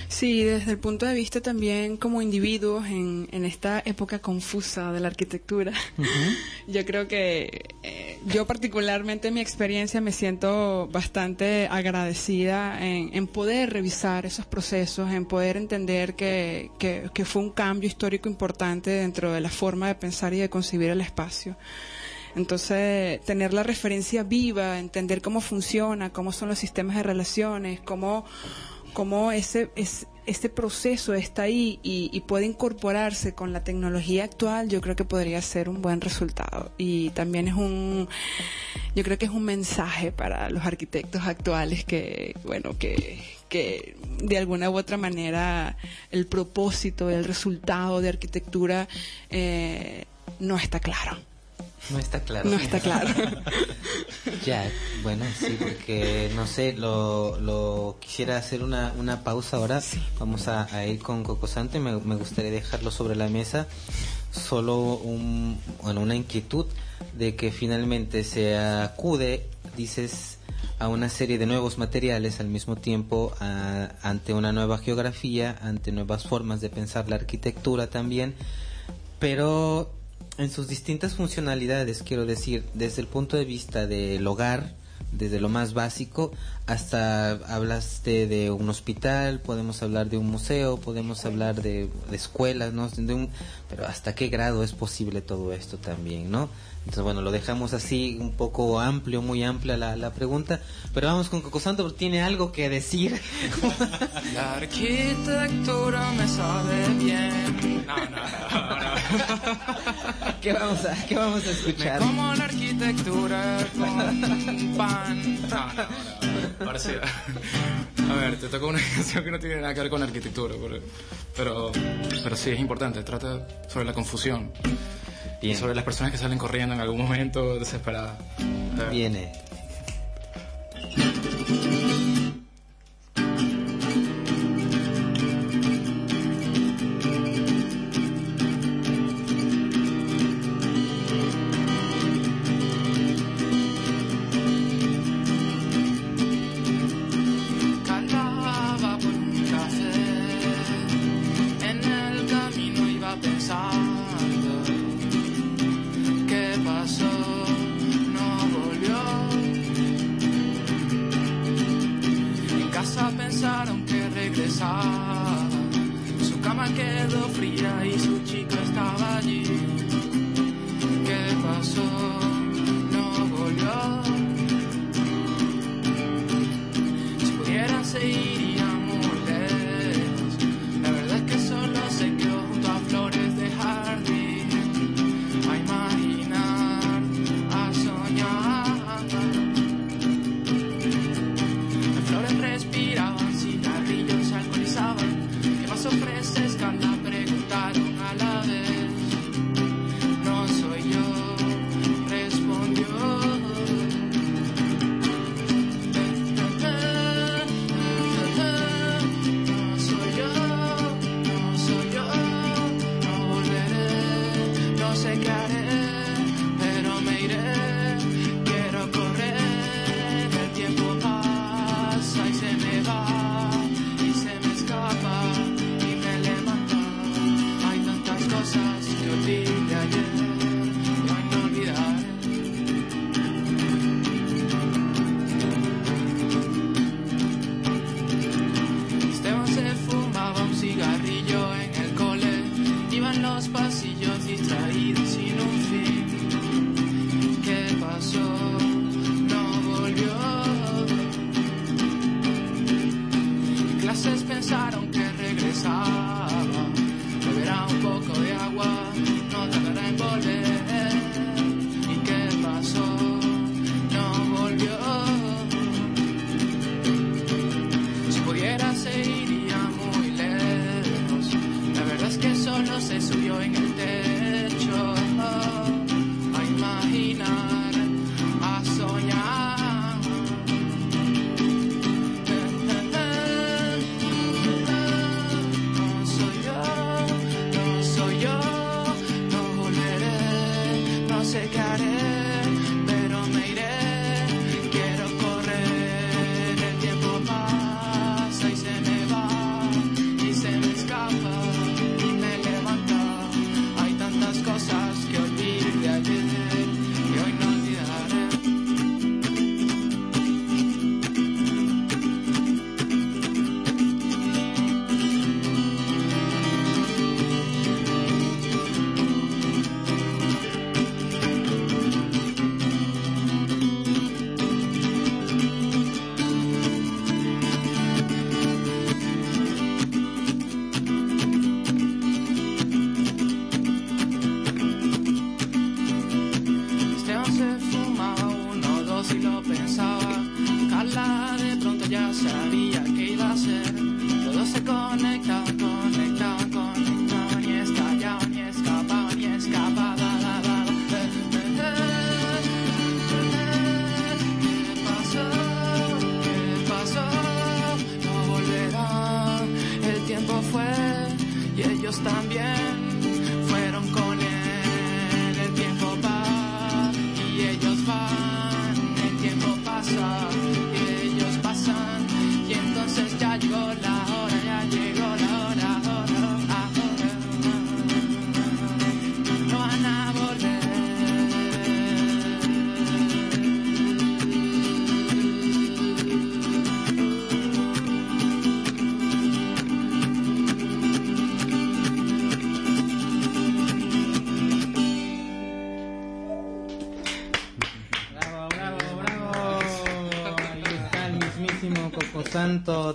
Sí, desde el punto de vista también como individuos en, en esta época confusa de la arquitectura, *laughs* yo creo que eh, yo particularmente en mi experiencia me siento bastante agradecida en, en poder revisar esos procesos, en poder entender que, que, que fue un cambio histórico importante dentro de la forma de pensar y de concebir el espacio. Entonces, tener la referencia viva, entender cómo funciona, cómo son los sistemas de relaciones, cómo, cómo ese, es, ese proceso está ahí y, y puede incorporarse con la tecnología actual, yo creo que podría ser un buen resultado. Y también es un, yo creo que es un mensaje para los arquitectos actuales que, bueno, que, que de alguna u otra manera el propósito, el resultado de arquitectura eh, no está claro. No está claro. No está claro. *laughs* Ya, bueno, sí, porque no sé, lo, lo quisiera hacer una, una pausa ahora. Vamos a, a ir con Coco Santo y me, me gustaría dejarlo sobre la mesa. Solo un, bueno, una inquietud de que finalmente se acude, dices, a una serie de nuevos materiales al mismo tiempo a- ante una nueva geografía, ante nuevas formas de pensar la arquitectura también, pero en sus distintas funcionalidades, quiero decir, desde el punto de vista del hogar, desde lo más básico, hasta hablaste de un hospital, podemos hablar de un museo, podemos hablar de, escuelas, ¿no? De un- pero hasta qué grado es posible todo esto también, ¿no? Entonces, bueno, lo dejamos así un poco amplio, muy amplia la, la pregunta, pero vamos con Coco Santo porque tiene algo que decir. *laughs* La arquitectura me sabe bien. No, no, no, no. ¿Qué vamos a, qué vamos a Me escuchar? como la arquitectura con pan. No, no, no. Parecida. A ver, te toca una *laughs* canción que no tiene nada que ver con arquitectura, pero, pero, pero sí es importante. Trata sobre la confusión. Y sobre las personas que salen corriendo en algún momento desesperadas. Viene.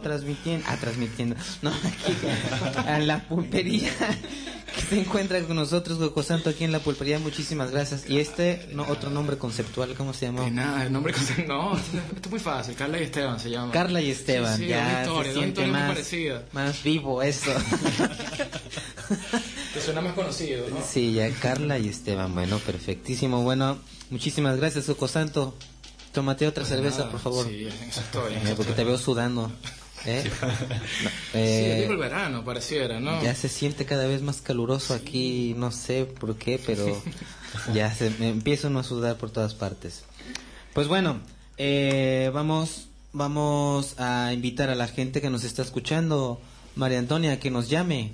transmitiendo, ah, transmitiendo, no, aquí, a la pulpería que se encuentra con nosotros, Goku Santo, aquí en la pulpería. Muchísimas gracias. Y este, no, otro nombre conceptual, ¿cómo se llama? Nada, el nombre conceptual, no, esto es muy fácil, Carla y Esteban se llama. Carla y Esteban, sí, sí, ya, historia, se siente más, vivo eso *laughs* que suena más conocido, ¿no? Sí, ya Carla y Esteban. Bueno, perfectísimo. Bueno, muchísimas gracias, Oco Santo. Tómate otra cerveza, Nada, por favor. Sí, eso estoy. eso porque te veo sudando. ¿eh? No, *laughs* Sí, eh, el verano, pareciera, ¿no? ya se siente cada vez más caluroso aquí, no sé por qué, pero *laughs* ya se me empieza uno a sudar por todas partes. Pues bueno, eh, vamos, vamos a invitar a la gente que nos está escuchando, María Antonia, que nos llame.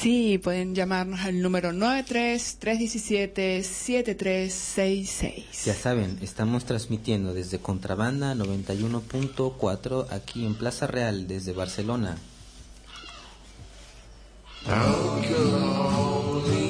Sí, pueden llamarnos al número 93-317-7366. Ya saben, estamos transmitiendo desde Contrabanda 91.4 aquí en Plaza Real, desde Barcelona. Taking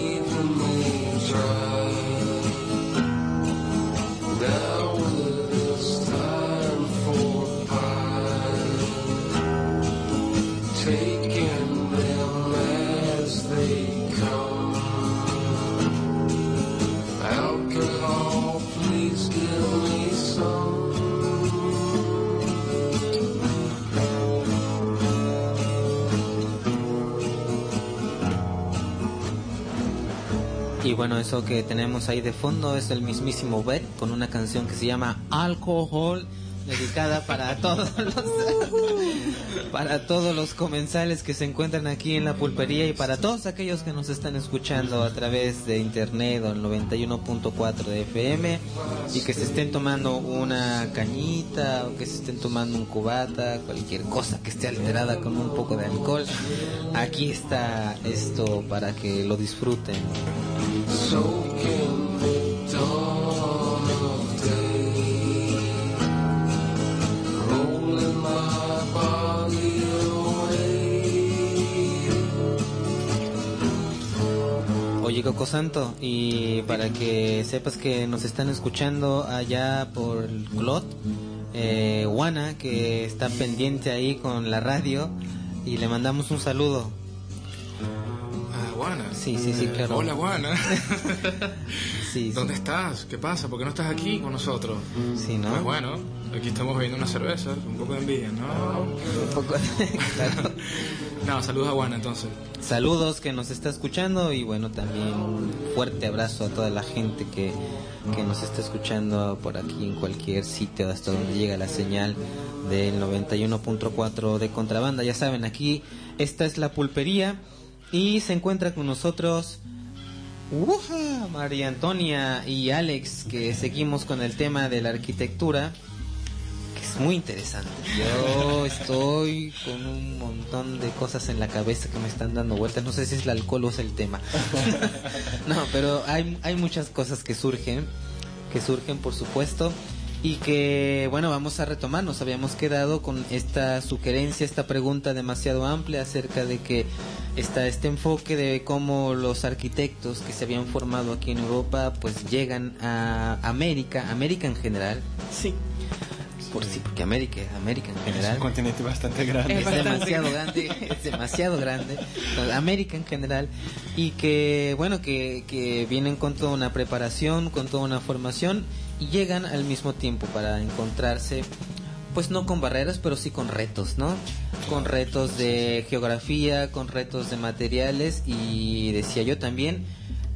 Y bueno, eso que tenemos ahí de fondo es el mismísimo Bet con una canción que se llama Alcohol, dedicada para todos los *laughs* para todos los comensales que se encuentran aquí en la pulpería y para todos aquellos que nos están escuchando a través de internet o el 91.4 de FM y que se estén tomando una cañita o que se estén tomando un cubata, cualquier cosa que esté alterada con un poco de alcohol. Aquí está esto para que lo disfruten. Oye, Coco Santo, y para que sepas que nos están escuchando allá por el Clot, eh, Juana, que está pendiente ahí con la radio, y le mandamos un saludo. Ah. Sí, sí, sí, claro. Hola, Juana. *laughs* Sí, sí. ¿Dónde estás? ¿Qué pasa? ¿Por qué no estás aquí con nosotros? Sí, ¿no? Pues bueno, aquí estamos bebiendo una cerveza, un poco de envidia, ¿no? Un poco- *laughs* claro. *laughs* No, saludos a Juana entonces. Saludos que nos está escuchando y bueno, también un fuerte abrazo a toda la gente que, que nos está escuchando por aquí en cualquier sitio hasta donde llega la señal del 91.4 de contrabanda. Ya saben, aquí esta es la pulpería y se encuentra con nosotros ¡Uja! María Antonia y Alex que seguimos con el tema de la arquitectura que es muy interesante. Yo estoy con un montón de cosas en la cabeza que me están dando vueltas. No sé si es el alcohol o es el tema. *laughs* no, pero hay, hay muchas cosas que surgen, que surgen por supuesto. Y que, bueno, vamos a retomar. Nos habíamos quedado con esta sugerencia, esta pregunta demasiado amplia acerca de que está este enfoque de cómo los arquitectos que se habían formado aquí en Europa, pues llegan a América, América en general, Sí. por sí, porque América es América en Es general. un continente bastante grande. Es Es bastante demasiado grande. *laughs* es demasiado grande. América en general. Y que, bueno, que, que vienen con toda una preparación, con toda una formación y llegan al mismo tiempo para encontrarse, pues no con barreras, pero sí con retos, ¿no? Con retos de geografía, con retos de materiales y decía yo también,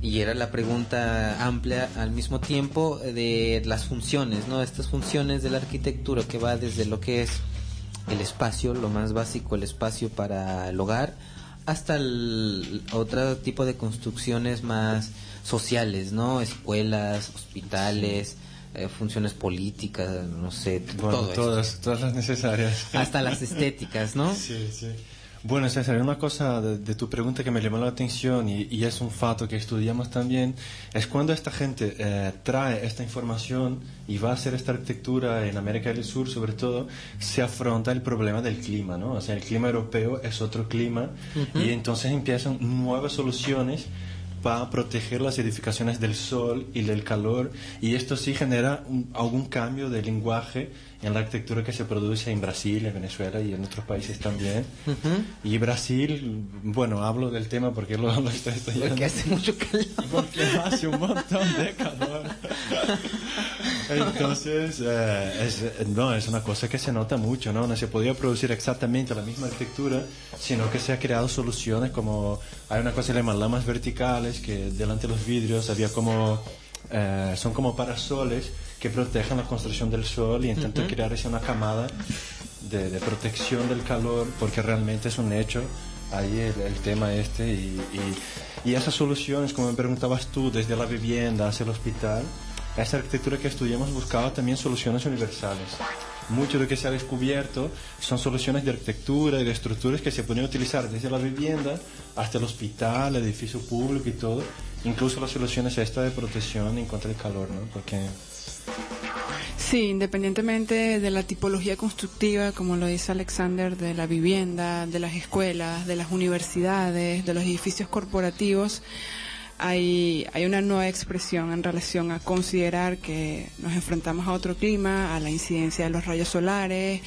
y era la pregunta amplia al mismo tiempo de las funciones, ¿no? Estas funciones de la arquitectura que va desde lo que es el espacio, lo más básico, el espacio para el hogar, hasta el otro tipo de construcciones más sociales, ¿no? Escuelas, hospitales, eh, funciones políticas, no sé, Bueno, todo esto. todas, todas las necesarias. *laughs* Hasta las estéticas, ¿no? Sí, sí. Bueno, César, una cosa de, de tu pregunta que me llamó la atención y, y es un fato que estudiamos también, es cuando esta gente eh, trae esta información y va a hacer esta arquitectura en América del Sur, sobre todo, se afronta el problema del clima, ¿no? O sea, el clima europeo es otro clima y entonces empiezan nuevas soluciones para proteger las edificaciones del sol y del calor y esto sí genera algún cambio de lenguaje en la arquitectura que se produce en Brasil, en Venezuela y en otros países también. Y Brasil, bueno, hablo del tema porque lo, lo estoy estudiando. Porque hace mucho calor. Porque hace un montón de calor. Entonces, eh, es, no, es una cosa que se nota mucho, ¿no? No se podía producir exactamente la misma arquitectura, sino que se ha creado soluciones como, hay una cosa que se llama lamas verticales, que delante de los vidrios había como, eh, son como parasoles que protegen la construcción del sol y intentan crear esa una camada de, de protección del calor, porque realmente es un hecho ahí el, el tema este y, y, y esas soluciones, como me preguntabas tú, desde la vivienda hacia el hospital, esta arquitectura que estudiamos buscaba también soluciones universales. Mucho de lo que se ha descubierto son soluciones de arquitectura y de estructuras que se pueden utilizar desde la vivienda hasta el hospital, el edificio público y todo. Incluso las soluciones esta de protección en contra del calor, ¿no? Porque Sí, independientemente de la tipología constructiva, como lo dice Alexander, de la vivienda, de las escuelas, de las universidades, de los edificios corporativos, hay, una nueva expresión en relación a considerar que nos enfrentamos a otro clima, a la incidencia de los rayos solares,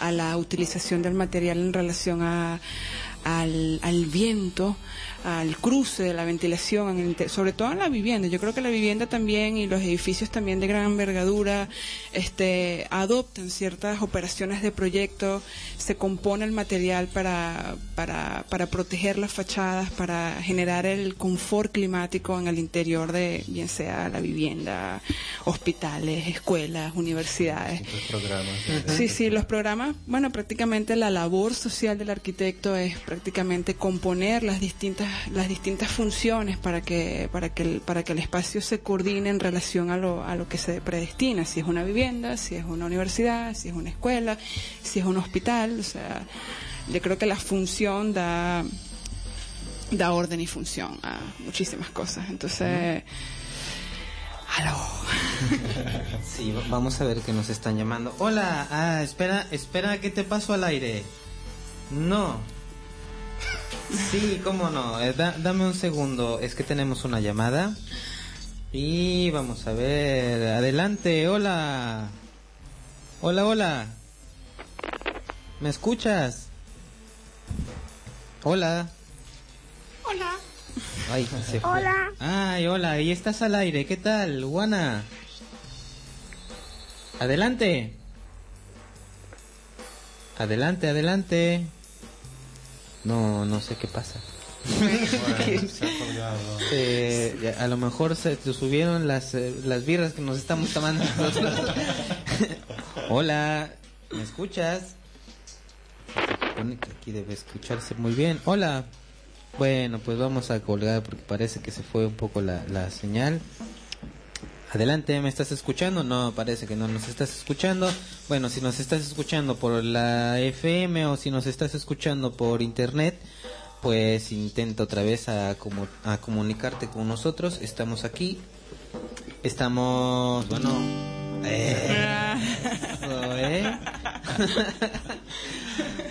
a la utilización del material en relación al viento, al cruce de la ventilación, en el inter- sobre todo en la vivienda. Yo creo que la vivienda también y los edificios también de gran envergadura este, adoptan ciertas operaciones de proyecto, se compone el material para, para, para proteger las fachadas, para generar el confort climático en el interior de, bien sea la vivienda, hospitales, escuelas, universidades. los programas. Sí, sí, los programas, bueno, prácticamente la labor social del arquitecto es prácticamente componer las distintas las distintas funciones para que para que el, para que el espacio se coordine en relación a lo a lo que se predestina, si es una vivienda, si es una universidad, si es una escuela, si es un hospital, o sea, yo creo que la función da da orden y función a muchísimas cosas. Entonces, aló. *laughs* Sí, va- vamos a ver que nos están llamando. Hola, ah, espera, espera, que te paso al aire. No. Sí, cómo no. Eh, da- dame un segundo, es que tenemos una llamada. Y vamos a ver, adelante, hola. Hola, hola. ¿Me escuchas? Hola. Hola. Ay, se fue. Hola. Ay, hola, y estás al aire, ¿qué tal, Juana? Adelante. Adelante, adelante. No, no sé qué pasa. Bueno, *laughs* se. Eh, a lo mejor se te subieron las, eh, las birras que nos estamos tomando nosotros. *laughs* Hola, ¿me escuchas? Se supone que aquí debe escucharse muy bien. Hola. Bueno, pues vamos a colgar porque parece que se fue un poco la, la señal. Adelante, ¿me estás escuchando? No, parece que no nos estás escuchando. Bueno, si nos estás escuchando por la FM o si nos estás escuchando por internet, pues intenta otra vez a, a comunicarte con nosotros. Estamos aquí. Estamos, bueno, eh, eso, *laughs* *laughs* ¿eh? *laughs*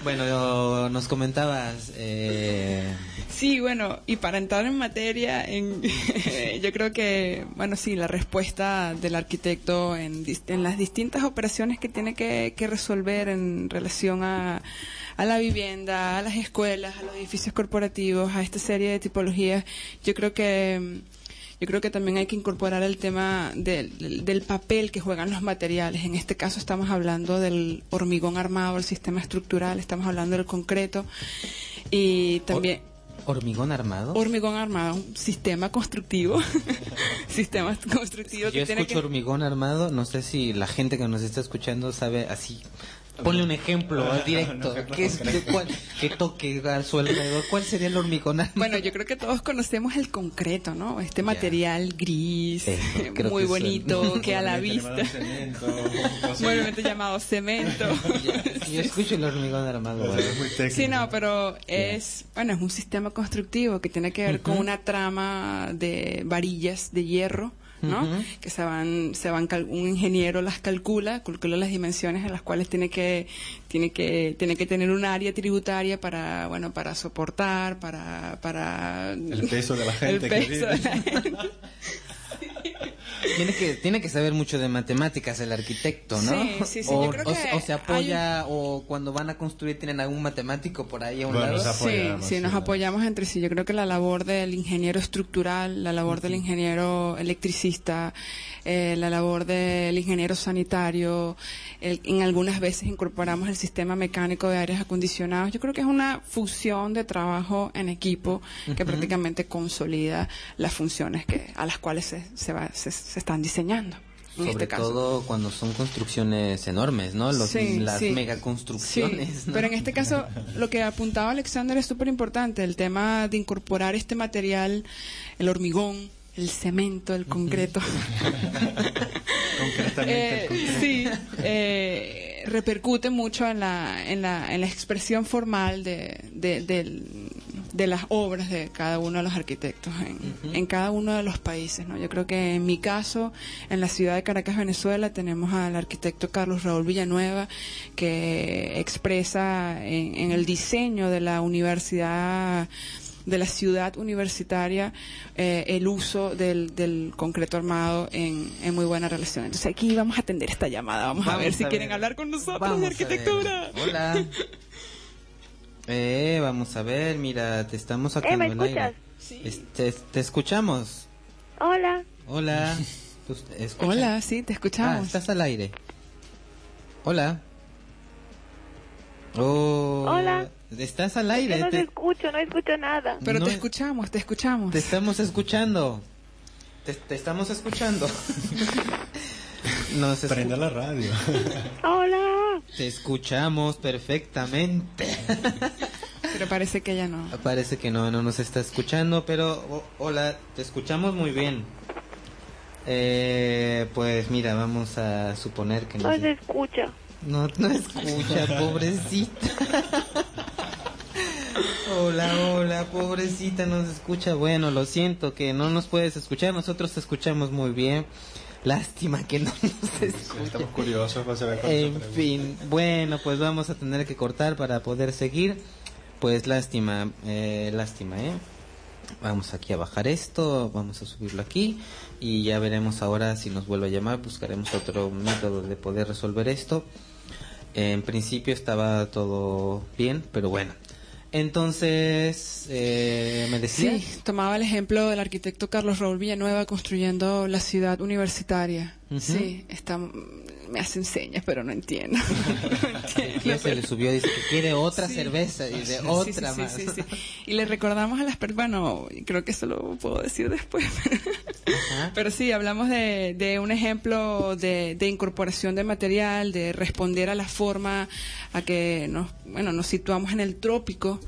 bueno, nos comentabas, eh, Sí, bueno, y para entrar en materia, en, *laughs* yo creo que, bueno, sí, la respuesta del arquitecto en, en las distintas operaciones que tiene que, que resolver en relación a, a la vivienda, a las escuelas, a los edificios corporativos, a esta serie de tipologías, yo creo que yo creo que también hay que incorporar el tema del, del- del papel que juegan los materiales. En este caso estamos hablando del hormigón armado, el sistema estructural, estamos hablando del concreto y también hormigón armado. hormigón armado, un sistema constructivo, *laughs* sistema constructivo Yo que tiene escucho que hormigón armado, no sé si la gente que nos está escuchando sabe así. Ponle un ejemplo directo. ¿Qué, es, qué, cuál- qué toque a su alrededor? ¿Cuál sería el hormigón armado? *laughs* Bueno, yo creo que todos conocemos el concreto, ¿no? Este material gris, Eso, creo muy que el- bonito, *laughs* que a la vista, *laughs* llamado cemento, llamado cemento. Ya, Yo escucho el hormigón armado. o sea, es muy técnico. Sí, no, pero es, bueno, es un sistema constructivo que tiene que ver con una trama de varillas de hierro, ¿no? Ujú. Que se van, se van, un ingeniero las calcula, calcula las dimensiones en las cuales tiene que, tiene que, tiene que tener un área tributaria para, bueno, para soportar, para, para El peso de la *laughs* gente el que peso vive. de la gente. Tiene que, tiene que saber mucho de matemáticas el arquitecto, ¿no? Sí, sí, sí, O, yo creo o que se- o se apoya, o cuando van a construir tienen algún matemático por ahí a un Bueno, lado. se apoyamos, Sí, sí, nos apoyamos entre sí. Yo creo que la labor del ingeniero estructural, la labor del ingeniero electricista, eh, la labor del ingeniero sanitario, el- en algunas veces incorporamos el sistema mecánico de aires acondicionados. Yo creo que es una fusión de trabajo en equipo que prácticamente consolida las funciones que a las cuales se, se, va- se, se están diseñando. En Sobre este caso. todo cuando son construcciones enormes, ¿no? Los, Sí, las sí. megaconstrucciones. Sí, ¿no? Pero en este caso, lo que apuntaba Alexander es súper importante, el tema de incorporar este material, el hormigón, el cemento, el concreto. *laughs* Concretamente, Eh, el concreto. sí, eh, repercute mucho en la, en la, en la expresión formal de, de, del- de las obras de cada uno de los arquitectos en, en cada uno de los países. ¿no? Yo creo que en mi caso, en la ciudad de Caracas, Venezuela, tenemos al arquitecto Carlos Raúl Villanueva, que expresa en, en el diseño de la universidad de la ciudad universitaria eh, el uso del, del concreto armado en, en muy buena relación. Entonces aquí vamos a atender esta llamada, vamos, a ver si a quieren hablar con nosotros Vamos de arquitectura. Hola. *laughs* Eh, vamos a ver, mira, te estamos sacando Eh, ¿me el aire. escuchas? Es- te, te escuchamos. Hola. Hola. *laughs* Hola, sí, te Ah, escuchamos. estás al aire. Hola. Oh, Hola. Estás al Yo aire. no te te, escucho, no escucho nada. Pero no te es- escuchamos, te escuchamos. te estamos escuchando. Te, te estamos escuchando. *laughs* Nos Prende la radio. *laughs* Hola. te escuchamos perfectamente. Pero parece que ella no. Parece que no, no nos está escuchando, pero o- hola, te escuchamos muy bien. Eh, pues mira, vamos a suponer que no, No se escucha. no, no escucha, *laughs* pobrecita. hola, hola, pobrecita, no se escucha. Bueno, lo siento que no nos puedes escuchar, nosotros te escuchamos muy bien. Lástima que no nos escucha. Estamos curiosos para saber En fin, bueno, pues vamos a tener que cortar para poder seguir. Pues lástima, eh, lástima, ¿eh? Vamos aquí a bajar esto, vamos a subirlo aquí y ya veremos ahora si nos vuelve a llamar, buscaremos otro método de poder resolver esto. En principio estaba todo bien, pero bueno. Entonces, eh, me decías. Sí, tomaba el ejemplo del arquitecto Carlos Raúl Villanueva construyendo la ciudad universitaria. Sí, está, me hacen señas, pero no entiendo. *laughs* No entiendo, se le subió, dice que quiere otra Sí. cerveza y de Sí, otra sí, más. sí, sí. Y le recordamos a las personas, bueno, creo que eso lo puedo decir después. Ajá. *laughs* Pero sí, hablamos de, de un ejemplo de, de incorporación de material, de responder a la forma a que nos, bueno, nos situamos en el trópico.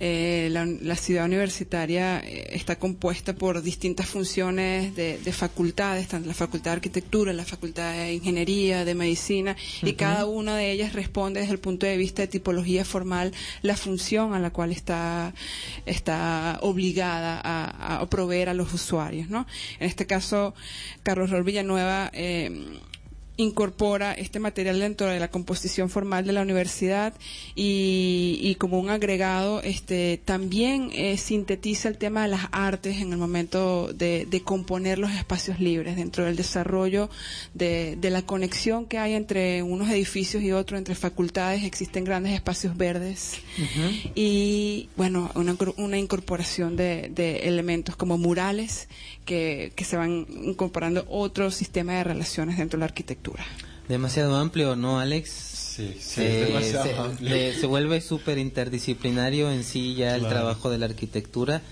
Eh, la, la ciudad universitaria eh, está compuesta por distintas funciones de, de facultades, tanto la facultad de arquitectura, la facultad de ingeniería, de medicina, y cada una de ellas responde desde el punto de vista de tipología formal la función a la cual está, está obligada a, a proveer a los usuarios. ¿no? En este caso, Carlos Raúl Villanueva eh, incorpora este material dentro de la composición formal de la universidad y, y como un agregado este también eh, sintetiza el tema de las artes en el momento de, de componer los espacios libres dentro del desarrollo de, de la conexión que hay entre unos edificios y otros entre facultades existen grandes espacios verdes. Y bueno una, una incorporación de, de elementos como murales que, que se van incorporando otro sistema de relaciones dentro de la arquitectura Demasiado amplio, ¿no, Alex? Sí, sí, Eh, demasiado se, amplio. de- se vuelve súper interdisciplinario en sí ya el trabajo de la arquitectura.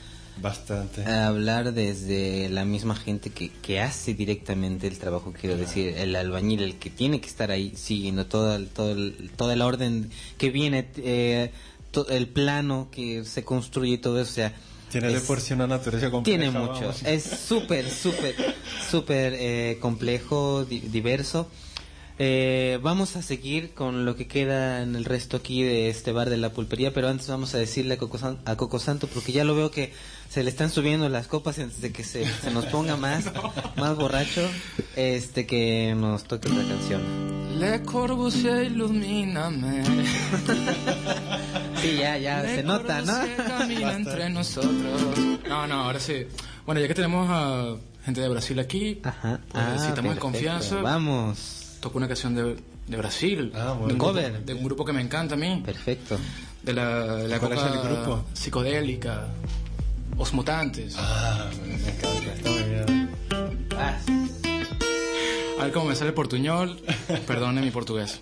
Bastante. A hablar desde la misma gente que, que hace directamente el trabajo, quiero decir, el albañil, el que tiene que estar ahí siguiendo todo el, todo el, toda el orden que viene, eh, to- el plano que se construye y todo eso, o sea... Tiene de es- por sí una naturaleza compleja. tiene mucho. vamos. Es súper, súper, súper eh, complejo, di- diverso. Eh, vamos a seguir con lo que queda en el resto aquí de este bar de la pulpería, pero antes vamos a decirle a Coco, San- a Coco Santo, porque ya lo veo que se le están subiendo las copas antes de que se, se nos ponga más, *laughs* más borracho, este que nos toque otra canción. Le Corbusier, ilumíname. *laughs* Sí, ya, ya, se nota, ¿no? Entre nosotros. No, no, ahora sí. Bueno, ya que tenemos a gente de Brasil aquí. Ajá. Pues, Ah, perfecto. confianza, Vamos. toco una canción de, de Brasil. Ah, bueno. de, un grupo, Cover. de un grupo que me encanta a mí. Perfecto. De la, de la ¿Cuál es época el grupo? psicodélica. Os Mutantes. Ah, me encanta, está muy bien. A ver cómo me sale el portuñol. *laughs* Perdone mi portugués.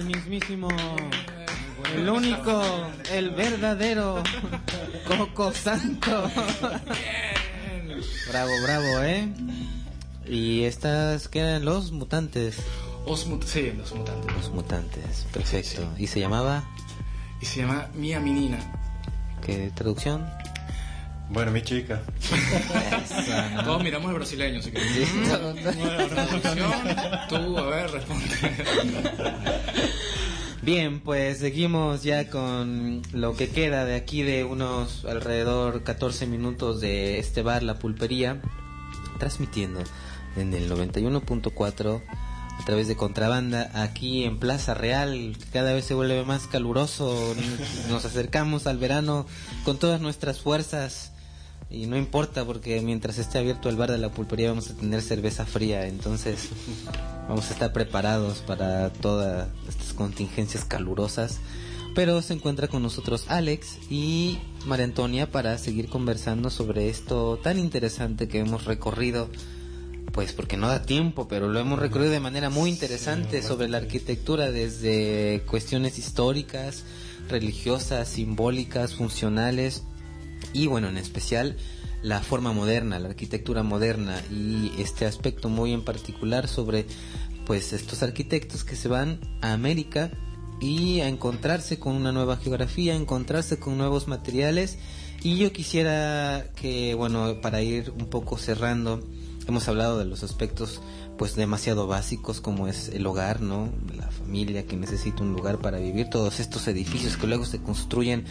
El mismísimo, el único, el verdadero Coco Santo. bravo, bravo, ¿eh? Y estas que eran los mutantes. Os Mut- sí, los mutantes. Los mutantes, perfecto. ¿Y se llamaba? Y se llama Mia Menina. ¿Qué traducción? Bueno, mi chica. *laughs* Todos miramos al brasileño, si querés. *laughs* Traducción, Tú, a ver, responde. Bien, pues seguimos ya con lo que queda de aquí de unos alrededor 14 minutos de este bar La Pulpería, transmitiendo en el 91.4 a través de contrabanda aquí en Plaza Real, que cada vez se vuelve más caluroso, nos acercamos al verano con todas nuestras fuerzas y no importa porque mientras esté abierto el bar de la pulpería vamos a tener cerveza fría, entonces vamos a estar preparados para todas estas contingencias calurosas. Pero se encuentra con nosotros Alex y María Antonia para seguir conversando sobre esto tan interesante que hemos recorrido. Pues porque no da tiempo, pero lo hemos recorrido de manera muy interesante sobre la arquitectura desde cuestiones históricas, religiosas, simbólicas, funcionales y bueno, en especial la forma moderna, la arquitectura moderna y este aspecto muy en particular sobre pues estos arquitectos que se van a América y a encontrarse con una nueva geografía, encontrarse con nuevos materiales y yo quisiera que bueno, para ir un poco cerrando, hemos hablado de los aspectos pues demasiado básicos como es el hogar, ¿no? La familia que necesita un lugar para vivir, todos estos edificios que luego se construyen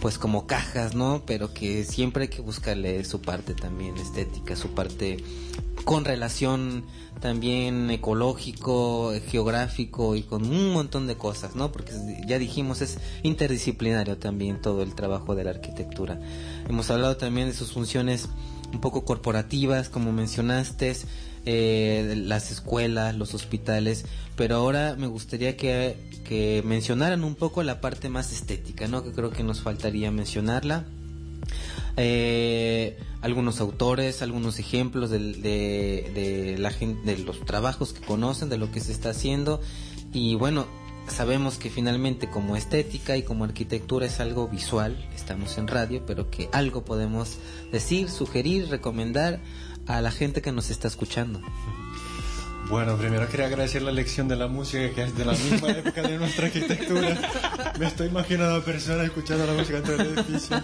pues como cajas, ¿no? Pero que siempre hay que buscarle su parte también estética, su parte con relación también ecológico, geográfico y con un montón de cosas, ¿no? Porque ya dijimos es interdisciplinario también todo el trabajo de la arquitectura. Hemos hablado también de sus funciones un poco corporativas, como mencionaste, eh, las escuelas, los hospitales, pero ahora me gustaría que, que mencionaran un poco la parte más estética, ¿no? Que creo que nos faltaría mencionarla. Eh, algunos autores, algunos ejemplos de, de, de, la gente, de los trabajos que conocen, de lo que se está haciendo y bueno, sabemos que finalmente como estética y como arquitectura es algo visual, estamos en radio, pero que algo podemos decir, sugerir, recomendar a la gente que nos está escuchando. Bueno, primero quería agradecer la lección de la música que es de la misma *laughs* época de nuestra arquitectura. Me estoy imaginando a personas escuchando la música en todo el edificio.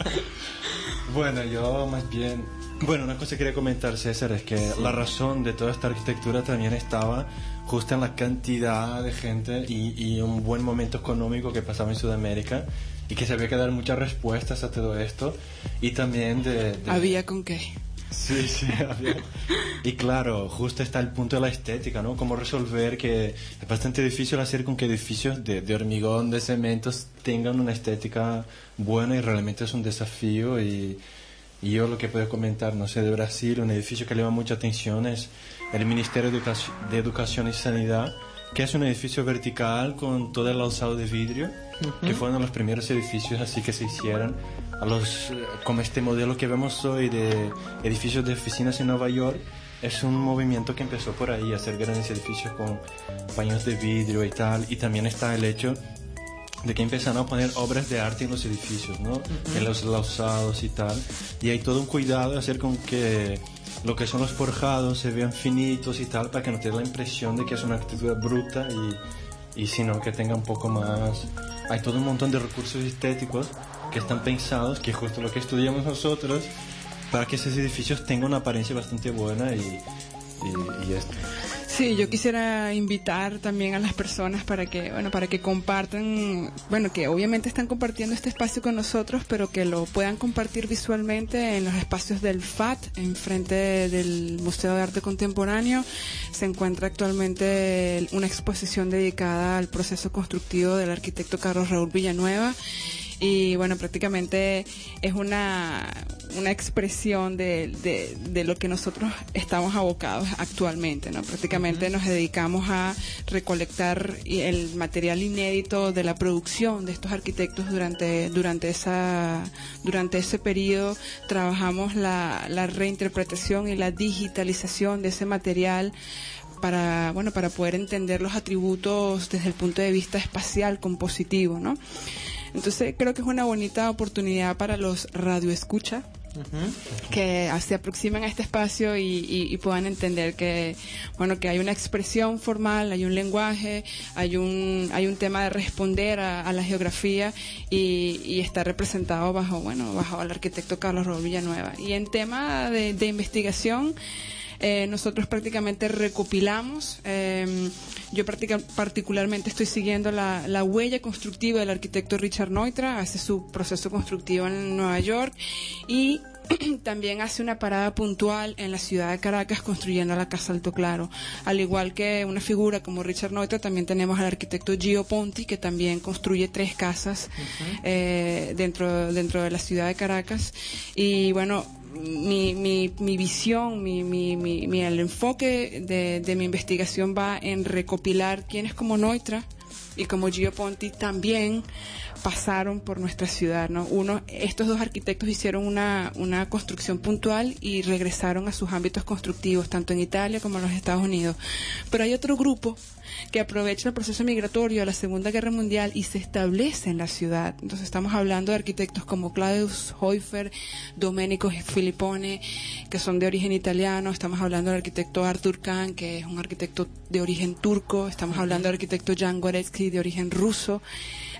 *laughs* bueno, yo más bien... Bueno, una cosa que quería comentar, César, es que la razón de toda esta arquitectura también estaba justo en la cantidad de gente y, y un buen momento económico que pasaba en Sudamérica y que se había que dar muchas respuestas a todo esto y también de... de... Había con qué. Sí, sí, *laughs* había. Y claro, justo está el punto de la estética, ¿no? Cómo resolver que es bastante difícil hacer con que edificios de, de hormigón, de cementos, tengan una estética buena y realmente es un desafío. Y, yo lo que puedo comentar, no sé, de Brasil, un edificio que le llama mucha atención es el Ministerio de Educación, de Educación y Sanidad, que es un edificio vertical con todo el alzado de vidrio, uh -huh. que fue uno de los primeros edificios así que se hicieron a los, como este modelo que vemos hoy de edificios de oficinas en Nueva York, es un movimiento que empezó por ahí, a hacer grandes edificios con baños de vidrio y tal, y también está el hecho de que empezaron a poner obras de arte en los edificios, ¿no? Uh -huh. En los lausados y tal, y hay todo un cuidado de hacer con que lo que son los forjados se vean finitos y tal, para que no te dé la impresión de que es una arquitectura bruta y, y sino que tenga un poco más... Hay todo un montón de recursos estéticos que están pensados, que es justo lo que estudiamos nosotros, para que esos edificios tengan una apariencia bastante buena y, y, y esto. Sí, yo quisiera invitar también a las personas para que, bueno, para que compartan, bueno, que obviamente están compartiendo este espacio con nosotros, pero que lo puedan compartir visualmente en los espacios del FAT, enfrente del Museo de Arte Contemporáneo. Se encuentra actualmente una exposición dedicada al proceso constructivo del arquitecto Carlos Raúl Villanueva y bueno, prácticamente es una, una expresión de, de, de, lo que nosotros estamos abocados actualmente, ¿no? Prácticamente uh -huh. nos dedicamos a recolectar el material inédito de la producción de estos arquitectos durante, durante, esa, durante ese periodo. Trabajamos la, la reinterpretación y la digitalización de ese material para bueno para poder entender los atributos desde el punto de vista espacial compositivo no entonces creo que es una bonita oportunidad para los radioescucha Que se aproximen a este espacio y, y, puedan entender que bueno que hay una expresión formal hay un lenguaje hay un hay un tema de responder a, la geografía y, y, está representado bajo bueno bajo el arquitecto Carlos Raúl Villanueva. Y en tema de, de investigación eh, nosotros prácticamente recopilamos, eh, yo particularmente estoy siguiendo la, la, huella constructiva del arquitecto Richard Neutra, hace su proceso constructivo en Nueva York y *clears throat* también hace una parada puntual en la ciudad de Caracas construyendo la Casa Alto Claro. Al igual que una figura como Richard Neutra, también tenemos al arquitecto Gio Ponti, que también construye tres casas uh -huh. eh, dentro, dentro de la ciudad de Caracas. Y bueno, mi, mi, mi visión, mi, mi, el enfoque de, de, mi investigación va en recopilar quienes como Neutra y como Gio Ponti también pasaron por nuestra ciudad, ¿no? Uno, estos dos arquitectos hicieron una, una construcción puntual y regresaron a sus ámbitos constructivos, tanto en Italia como en los Estados Unidos. Pero hay otro grupo que aprovecha el proceso migratorio de la Segunda Guerra Mundial y se establece en la ciudad. Entonces estamos hablando de arquitectos como Claudius Heufer, Domenico Filippone, que son de origen italiano, estamos hablando del arquitecto Arthur Kahn, que es un arquitecto de origen turco, estamos hablando del arquitecto Jan Goretsky, de origen ruso.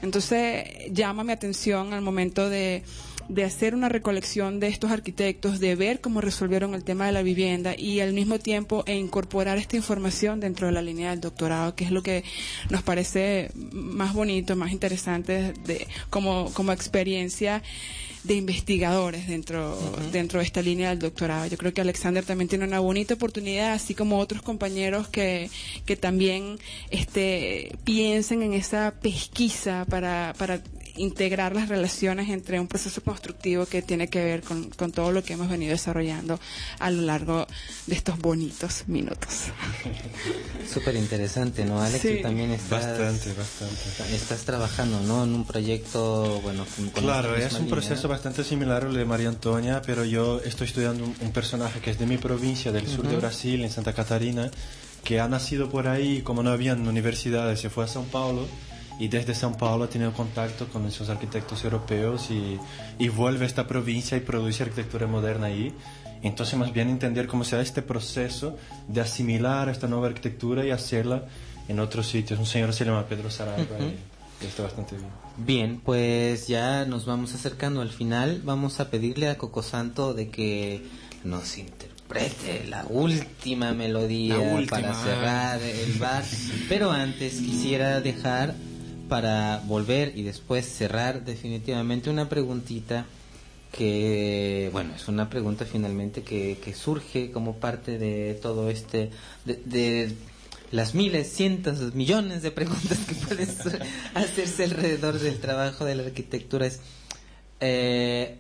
Entonces llama mi atención al momento de de hacer una recolección de estos arquitectos, de ver cómo resolvieron el tema de la vivienda y al mismo tiempo e incorporar esta información dentro de la línea del doctorado, que es lo que nos parece más bonito, más interesante de, como, como experiencia de investigadores dentro, dentro de esta línea del doctorado. Yo creo que Alexander también tiene una bonita oportunidad, así como otros compañeros que, que también este, piensen en esa pesquisa para, para integrar las relaciones entre un proceso constructivo que tiene que ver con, con todo lo que hemos venido desarrollando a lo largo de estos bonitos minutos. *laughs* Súper interesante, ¿no, Alex? Sí, Tú también estás, bastante, bastante. estás trabajando, ¿no? En un proyecto, bueno, con, Claro, es un línea. proceso bastante similar al de María Antonia, pero yo estoy estudiando un, un personaje que es de mi provincia, del sur de. Brasil, en Santa Catarina, que ha nacido por ahí, como no habían universidades, se fue a São Paulo y desde São Paulo ha tenido contacto con esos arquitectos europeos y, y vuelve a esta provincia y produce arquitectura moderna ahí. Entonces, más bien entender cómo se da este proceso de asimilar esta nueva arquitectura y hacerla en otros sitios. Un señor se llama Pedro Saraiva Ujú. y está bastante bien. Bien, pues ya nos vamos acercando al final. Vamos a pedirle a Coco Santo de que nos interprete la última melodía La última. para cerrar el bar. Pero antes quisiera dejar para volver y después cerrar definitivamente una preguntita que, bueno, es una pregunta finalmente que, que surge como parte de todo este, de, de las miles, cientos, millones de preguntas que pueden *laughs* hacerse alrededor del trabajo de la arquitectura. Es, eh,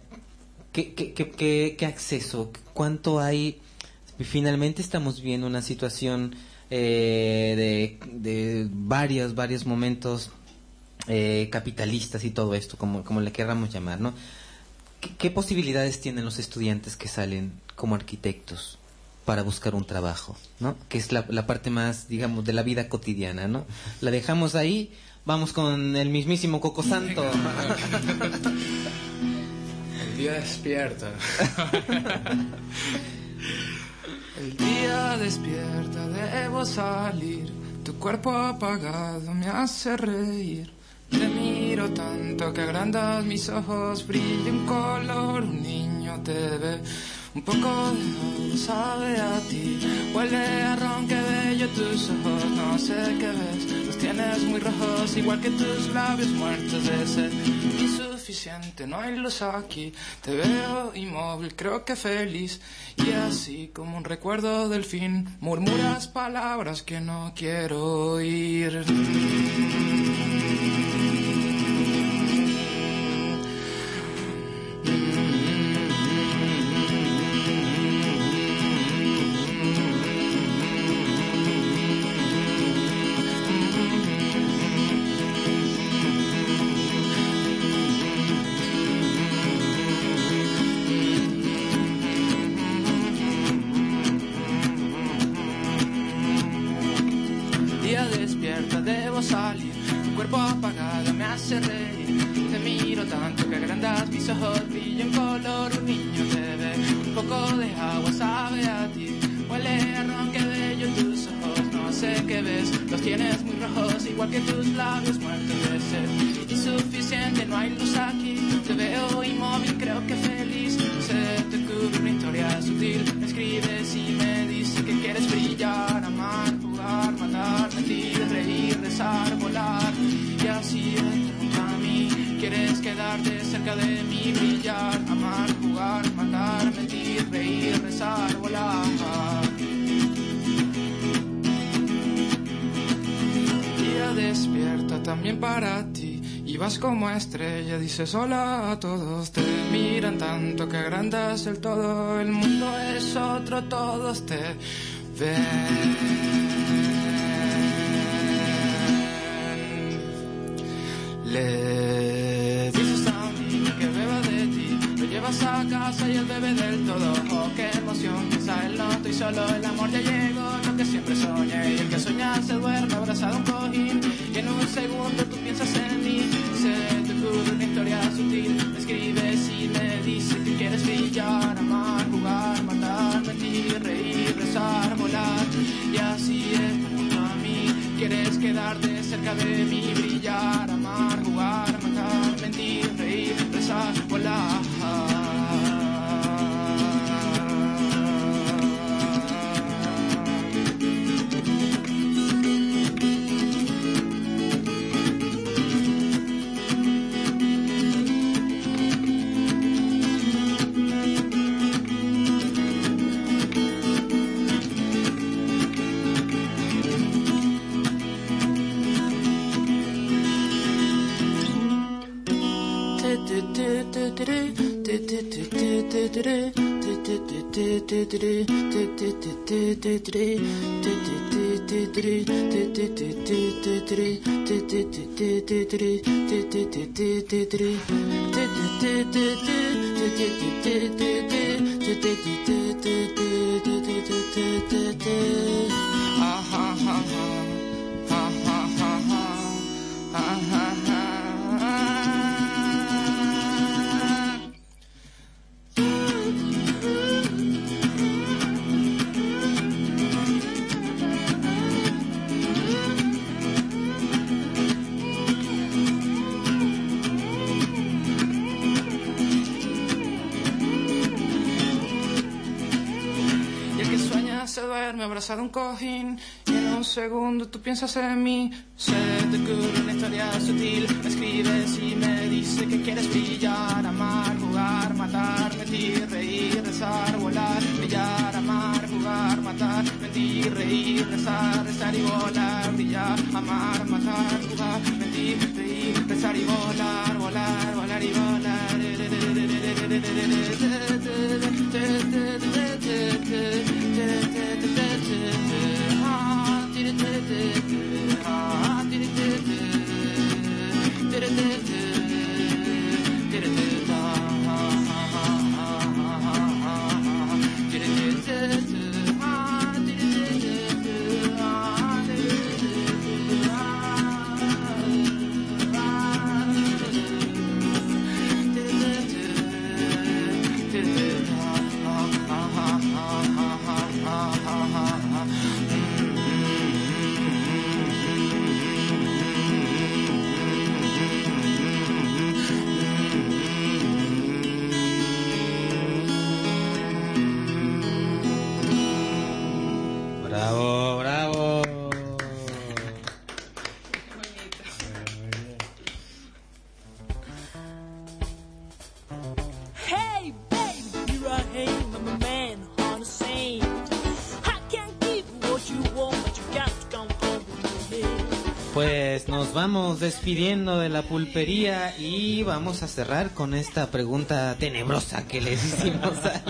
¿qué, qué, qué, qué- qué acceso? ¿Cuánto hay? Finalmente estamos viendo una situación eh, de, de varios, varios momentos eh, capitalistas y todo esto, como, como le querramos llamar, ¿no? ¿Qué, qué posibilidades tienen los estudiantes que salen como arquitectos para buscar un trabajo, ¿no? Que es la, la parte más, digamos, de la vida cotidiana, ¿no? La dejamos ahí, vamos con el mismísimo Coco Santo. El día despierta. *laughs* El día despierta, debo salir. Tu cuerpo apagado me hace reír. Tanto que agrandas mis ojos, brilla un color, un niño te ve. Un poco de agua sabe a ti, huele a ron, que bello tus ojos, no sé qué ves. Los tienes muy rojos, igual que tus labios muertos de sed. Insuficiente, no hay luz aquí. Te veo inmóvil, creo que feliz. Y así como un recuerdo del fin, murmuras palabras que no quiero oír. Dices todos. Te miran tanto que agrandas el todo. El mundo es otro, todos te ven. Quedarte cerca de mí brillar amar jugar matar mentir reír rezar volar Ah ha ha ha ha ha ha ha ha a un cojín y en un segundo tú piensas en mí. Se te ocurre una historia sutil me escribes y me dice que quieres brillar amar jugar matar mentir reír rezar volar brillar amar jugar matar mentir reír rezar rezar y volar brillar amar matar jugar mentir reír rezar y volar volar volar y volar nos vamos despidiendo de la pulpería y vamos a cerrar con esta pregunta tenebrosa que les *laughs* hicimos a,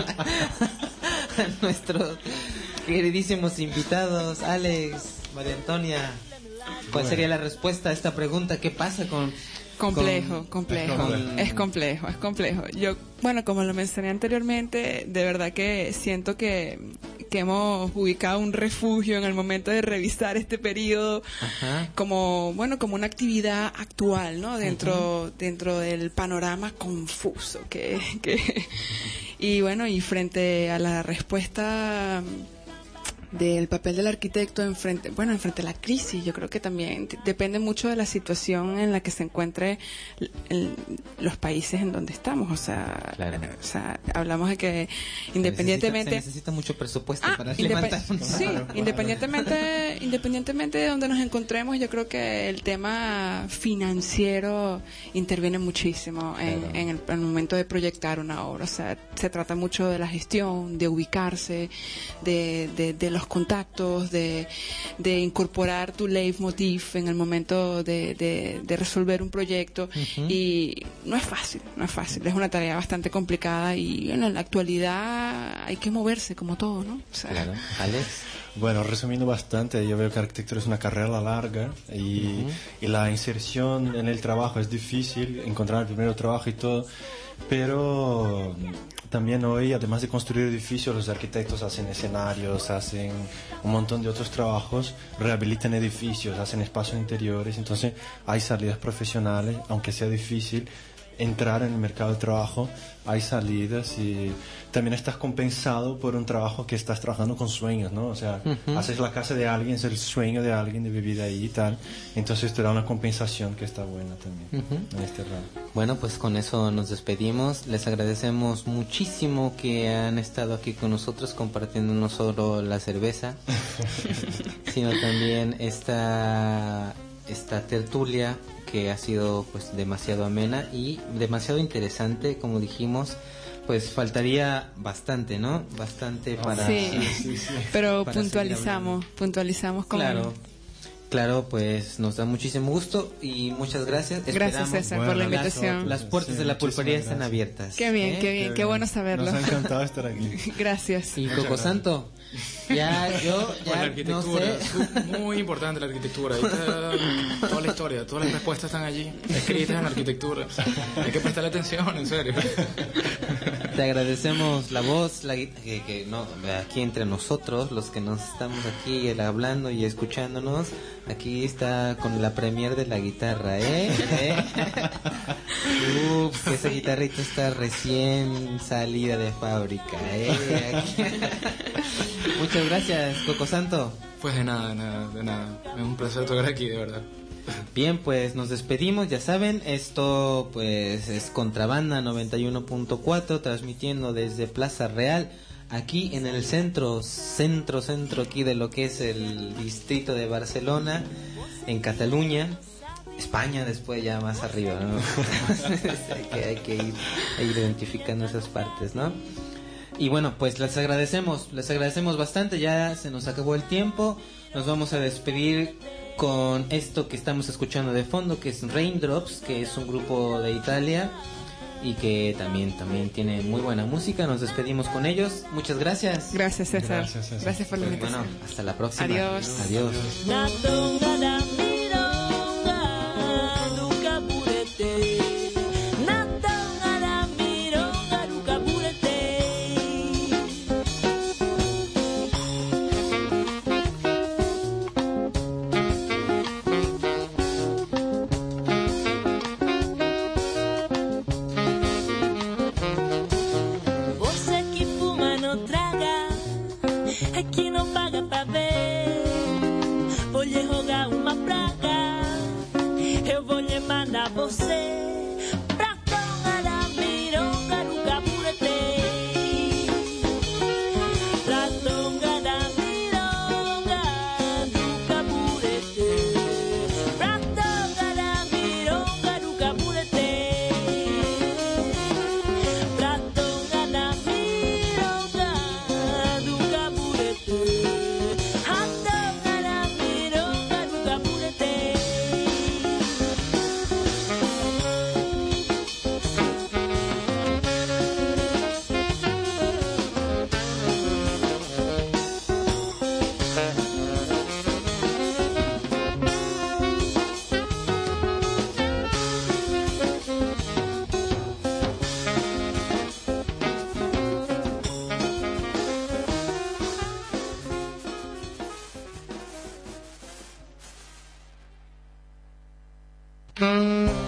a nuestros queridísimos invitados, Alex, María Antonia. ¿Cuál sería la respuesta a esta pregunta? ¿Qué pasa con... Complejo, con- complejo. con- Es complejo, es complejo. Yo, bueno, como lo mencioné anteriormente, de verdad que siento que, que hemos ubicado un refugio en el momento de revisar este periodo Ajá. como, bueno, como una actividad actual, ¿no? Dentro, dentro del panorama confuso que, que, y bueno, y frente a la respuesta del papel del arquitecto en frente, bueno, en frente a la crisis, yo creo que también depende mucho de la situación en la que se encuentre el- los países en donde estamos, o sea, Claro. o sea, hablamos de que Se necesita- independientemente Se necesita, mucho presupuesto Ah, para independ- levantar un- sí, *laughs* independientemente, independientemente de donde nos encontremos, yo creo que el tema financiero interviene muchísimo en, en el, en el momento de proyectar una obra. O sea, se trata mucho de la gestión, de ubicarse, de, de, de los contactos, de, de incorporar tu leitmotiv en el momento de, de, de resolver un proyecto. Y no es fácil, no es fácil. Es una tarea bastante complicada y en la actualidad hay que moverse como todo, ¿no? O sea, Claro, Alex. Bueno, resumiendo bastante, yo veo que arquitectura es una carrera larga y, y la inserción en el trabajo es difícil, encontrar el primer trabajo y todo, pero también hoy, además de construir edificios, los arquitectos hacen escenarios, hacen un montón de otros trabajos, rehabilitan edificios, hacen espacios interiores, entonces hay salidas profesionales, aunque sea difícil entrar en el mercado de trabajo, hay salidas y también estás compensado por un trabajo que estás trabajando con sueños, ¿no? O sea, Ujú. haces la casa de alguien, es el sueño de alguien de vivir ahí y tal, entonces te da una compensación que está buena también Ujú. en este ramo. Bueno, pues con eso nos despedimos. Les agradecemos muchísimo que han estado aquí con nosotros compartiendo no solo la cerveza, *laughs* sino también esta, esta tertulia que ha sido pues demasiado amena y demasiado interesante, como dijimos. Pues faltaría bastante, ¿no? Bastante para... Sí, *laughs* pero para seguir puntualizamos, puntualizamos como... Claro, claro, pues nos da muchísimo gusto y muchas gracias. Gracias, Esperamos- César, por la invitación. Las, puertas Sí, de la pulpería están abiertas. Qué bien, ¿eh? qué bien, qué bueno saberlo. Nos ha encantado *laughs* estar aquí. Gracias. Y Coco Santo, ya yo Bueno, la ya no arquitectura, sé. muy importante la arquitectura. Ahí está toda la historia, todas las respuestas están allí, escritas en la arquitectura. Hay que prestarle atención, en serio. Te agradecemos la voz, la, que, que no, aquí entre nosotros, los que nos estamos aquí el- hablando y escuchándonos, aquí está con la premier de la guitarra, ¿eh? ¿Eh? *laughs* Ups, que esa guitarrita está recién salida de fábrica, ¿eh? *laughs* Muchas gracias, Coco Santo. Pues de nada, de nada, de nada. Es un placer tocar aquí, de verdad. Bien, pues nos despedimos, ya saben, esto pues es Contrabanda 91.4 transmitiendo desde Plaza Real, aquí en el centro, centro, centro aquí de lo que es el distrito de Barcelona, en Cataluña, España después ya más arriba, ¿no? *laughs* que, hay que ir, ir identificando esas partes, ¿no? Y bueno, pues les agradecemos, les agradecemos bastante, ya se nos acabó el tiempo, nos vamos a despedir con esto que estamos escuchando de fondo, que es Raindrops, que es un grupo de Italia y que también, también tiene muy buena música, nos despedimos con ellos, muchas gracias. Gracias, César. Gracias, César. Gracias por la invitación. bueno, hasta la próxima. Adiós. Adiós. Mm-hmm.